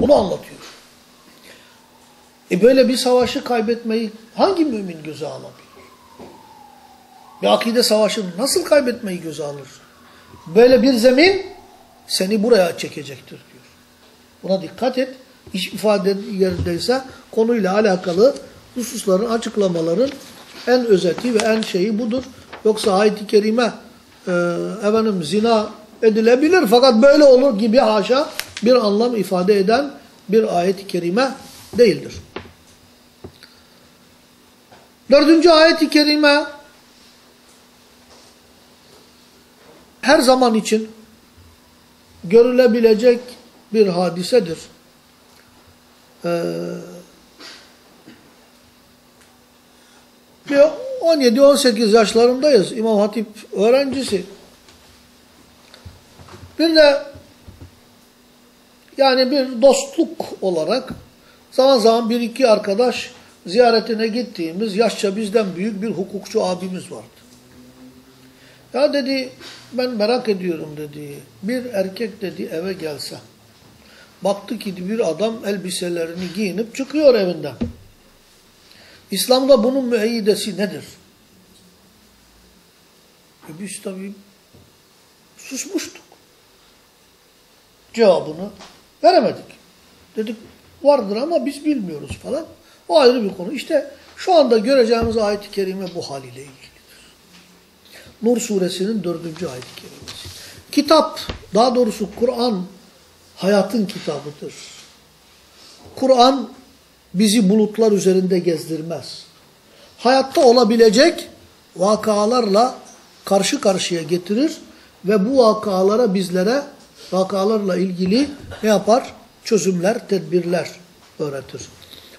Bunu anlatıyor. E böyle bir savaşı kaybetmeyi hangi mümin göze alabilir? Bir akide savaşını nasıl kaybetmeyi göze alır? Böyle bir zemin seni buraya çekecektir diyor. Buna dikkat et. İfade yerindeyse konuyla alakalı hususların, açıklamaların en özeti ve en şeyi budur. Yoksa ayet-i kerime e, efendim zina edilebilir fakat böyle olur gibi haşa bir anlam ifade eden bir ayet-i kerime değildir. Dördüncü ayet-i kerime her zaman için görülebilecek bir hadisedir. Ee, bir 17-18 yaşlarındayız. İmam Hatip öğrencisi. Bir de yani bir dostluk olarak zaman zaman bir iki arkadaş ziyaretine gittiğimiz yaşça bizden büyük bir hukukçu abimiz vardı. Ya dedi ben merak ediyorum dedi. Bir erkek dedi eve gelse Baktı ki bir adam elbiselerini giyinip çıkıyor evinden. İslam'da bunun müeyyidesi nedir? E biz tabii susmuştuk. Cevabını veremedik. Dedik vardır ama biz bilmiyoruz falan. O ayrı bir konu. İşte şu anda göreceğimiz ayet-i kerime bu haliyle ilgilidir. Nur suresinin dördüncü ayet-i kerimesi. Kitap, daha doğrusu Kur'an hayatın kitabıdır. Kur'an bizi bulutlar üzerinde gezdirmez. Hayatta olabilecek vakalarla karşı karşıya getirir ve bu vakalara bizlere vakalarla ilgili ne yapar? Çözümler, tedbirler öğretir.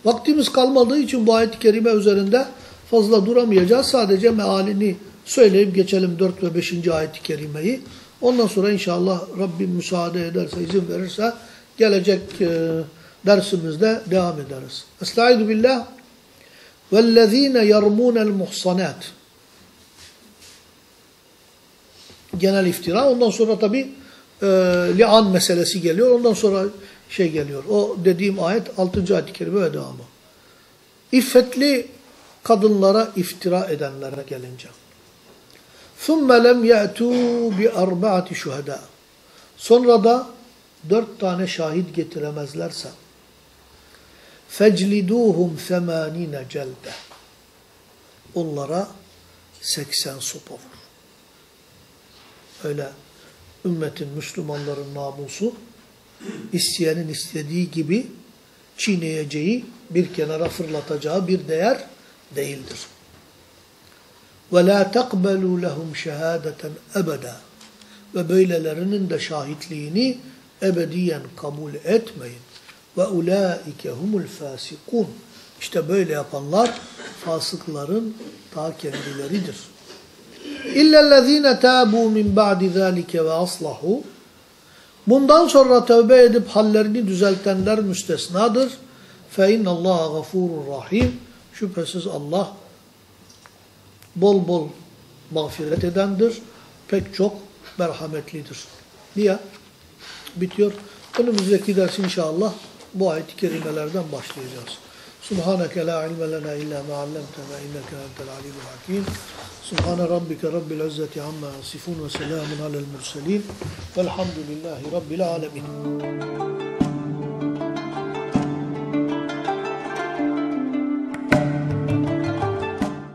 Vaktimiz kalmadığı için bu ayet-i kerime üzerinde fazla duramayacağız. Sadece mealini söyleyip geçelim 4 ve 5. ayet-i kerimeyi. Ondan sonra inşallah Rabbim müsaade ederse, izin verirse gelecek e, dersimizde devam ederiz. Estaizu billah. وَالَّذ۪ينَ يَرْمُونَ الْمُحْصَنَاتِ Genel iftira. Ondan sonra tabi e, li'an meselesi geliyor. Ondan sonra şey geliyor. O dediğim ayet 6. ayet-i kerime ve devamı. İffetli kadınlara iftira edenlere gelince. ثُمَّ لَمْ يَأْتُوا بِأَرْبَعَةِ شُهَدَاءَ Sonra da dört tane şahit getiremezlerse فَجْلِدُوهُمْ ثَمَانِينَ جَلْدَ Onlara 80 sopa vur. Öyle ümmetin, Müslümanların namusu isteyenin istediği gibi çiğneyeceği, bir kenara fırlatacağı bir değer değildir. ve la takbelu lehum şehadeten ebeda. Ve böylelerinin de şahitliğini ebediyen kabul etmeyin. Ve ulaike humul fasikun. İşte böyle yapanlar fasıkların ta kendileridir. İllellezine tabu min ba'di zalike ve aslahu. Bundan sonra tövbe edip hallerini düzeltenler müstesnadır. Fe innallaha gafurur rahim. Şüphesiz Allah bol bol mağfiret edendir. Pek çok merhametlidir. Niye? Bitiyor. Önümüzdeki ders inşallah bu ayet-i kerimelerden başlayacağız. Subhaneke la ilme lena illa ma allamtena inneke entel alimul hakim. Subhane rabbike rabbil izzeti amma yasifun ve selamun alel murselin. Velhamdülillahi rabbil alemin.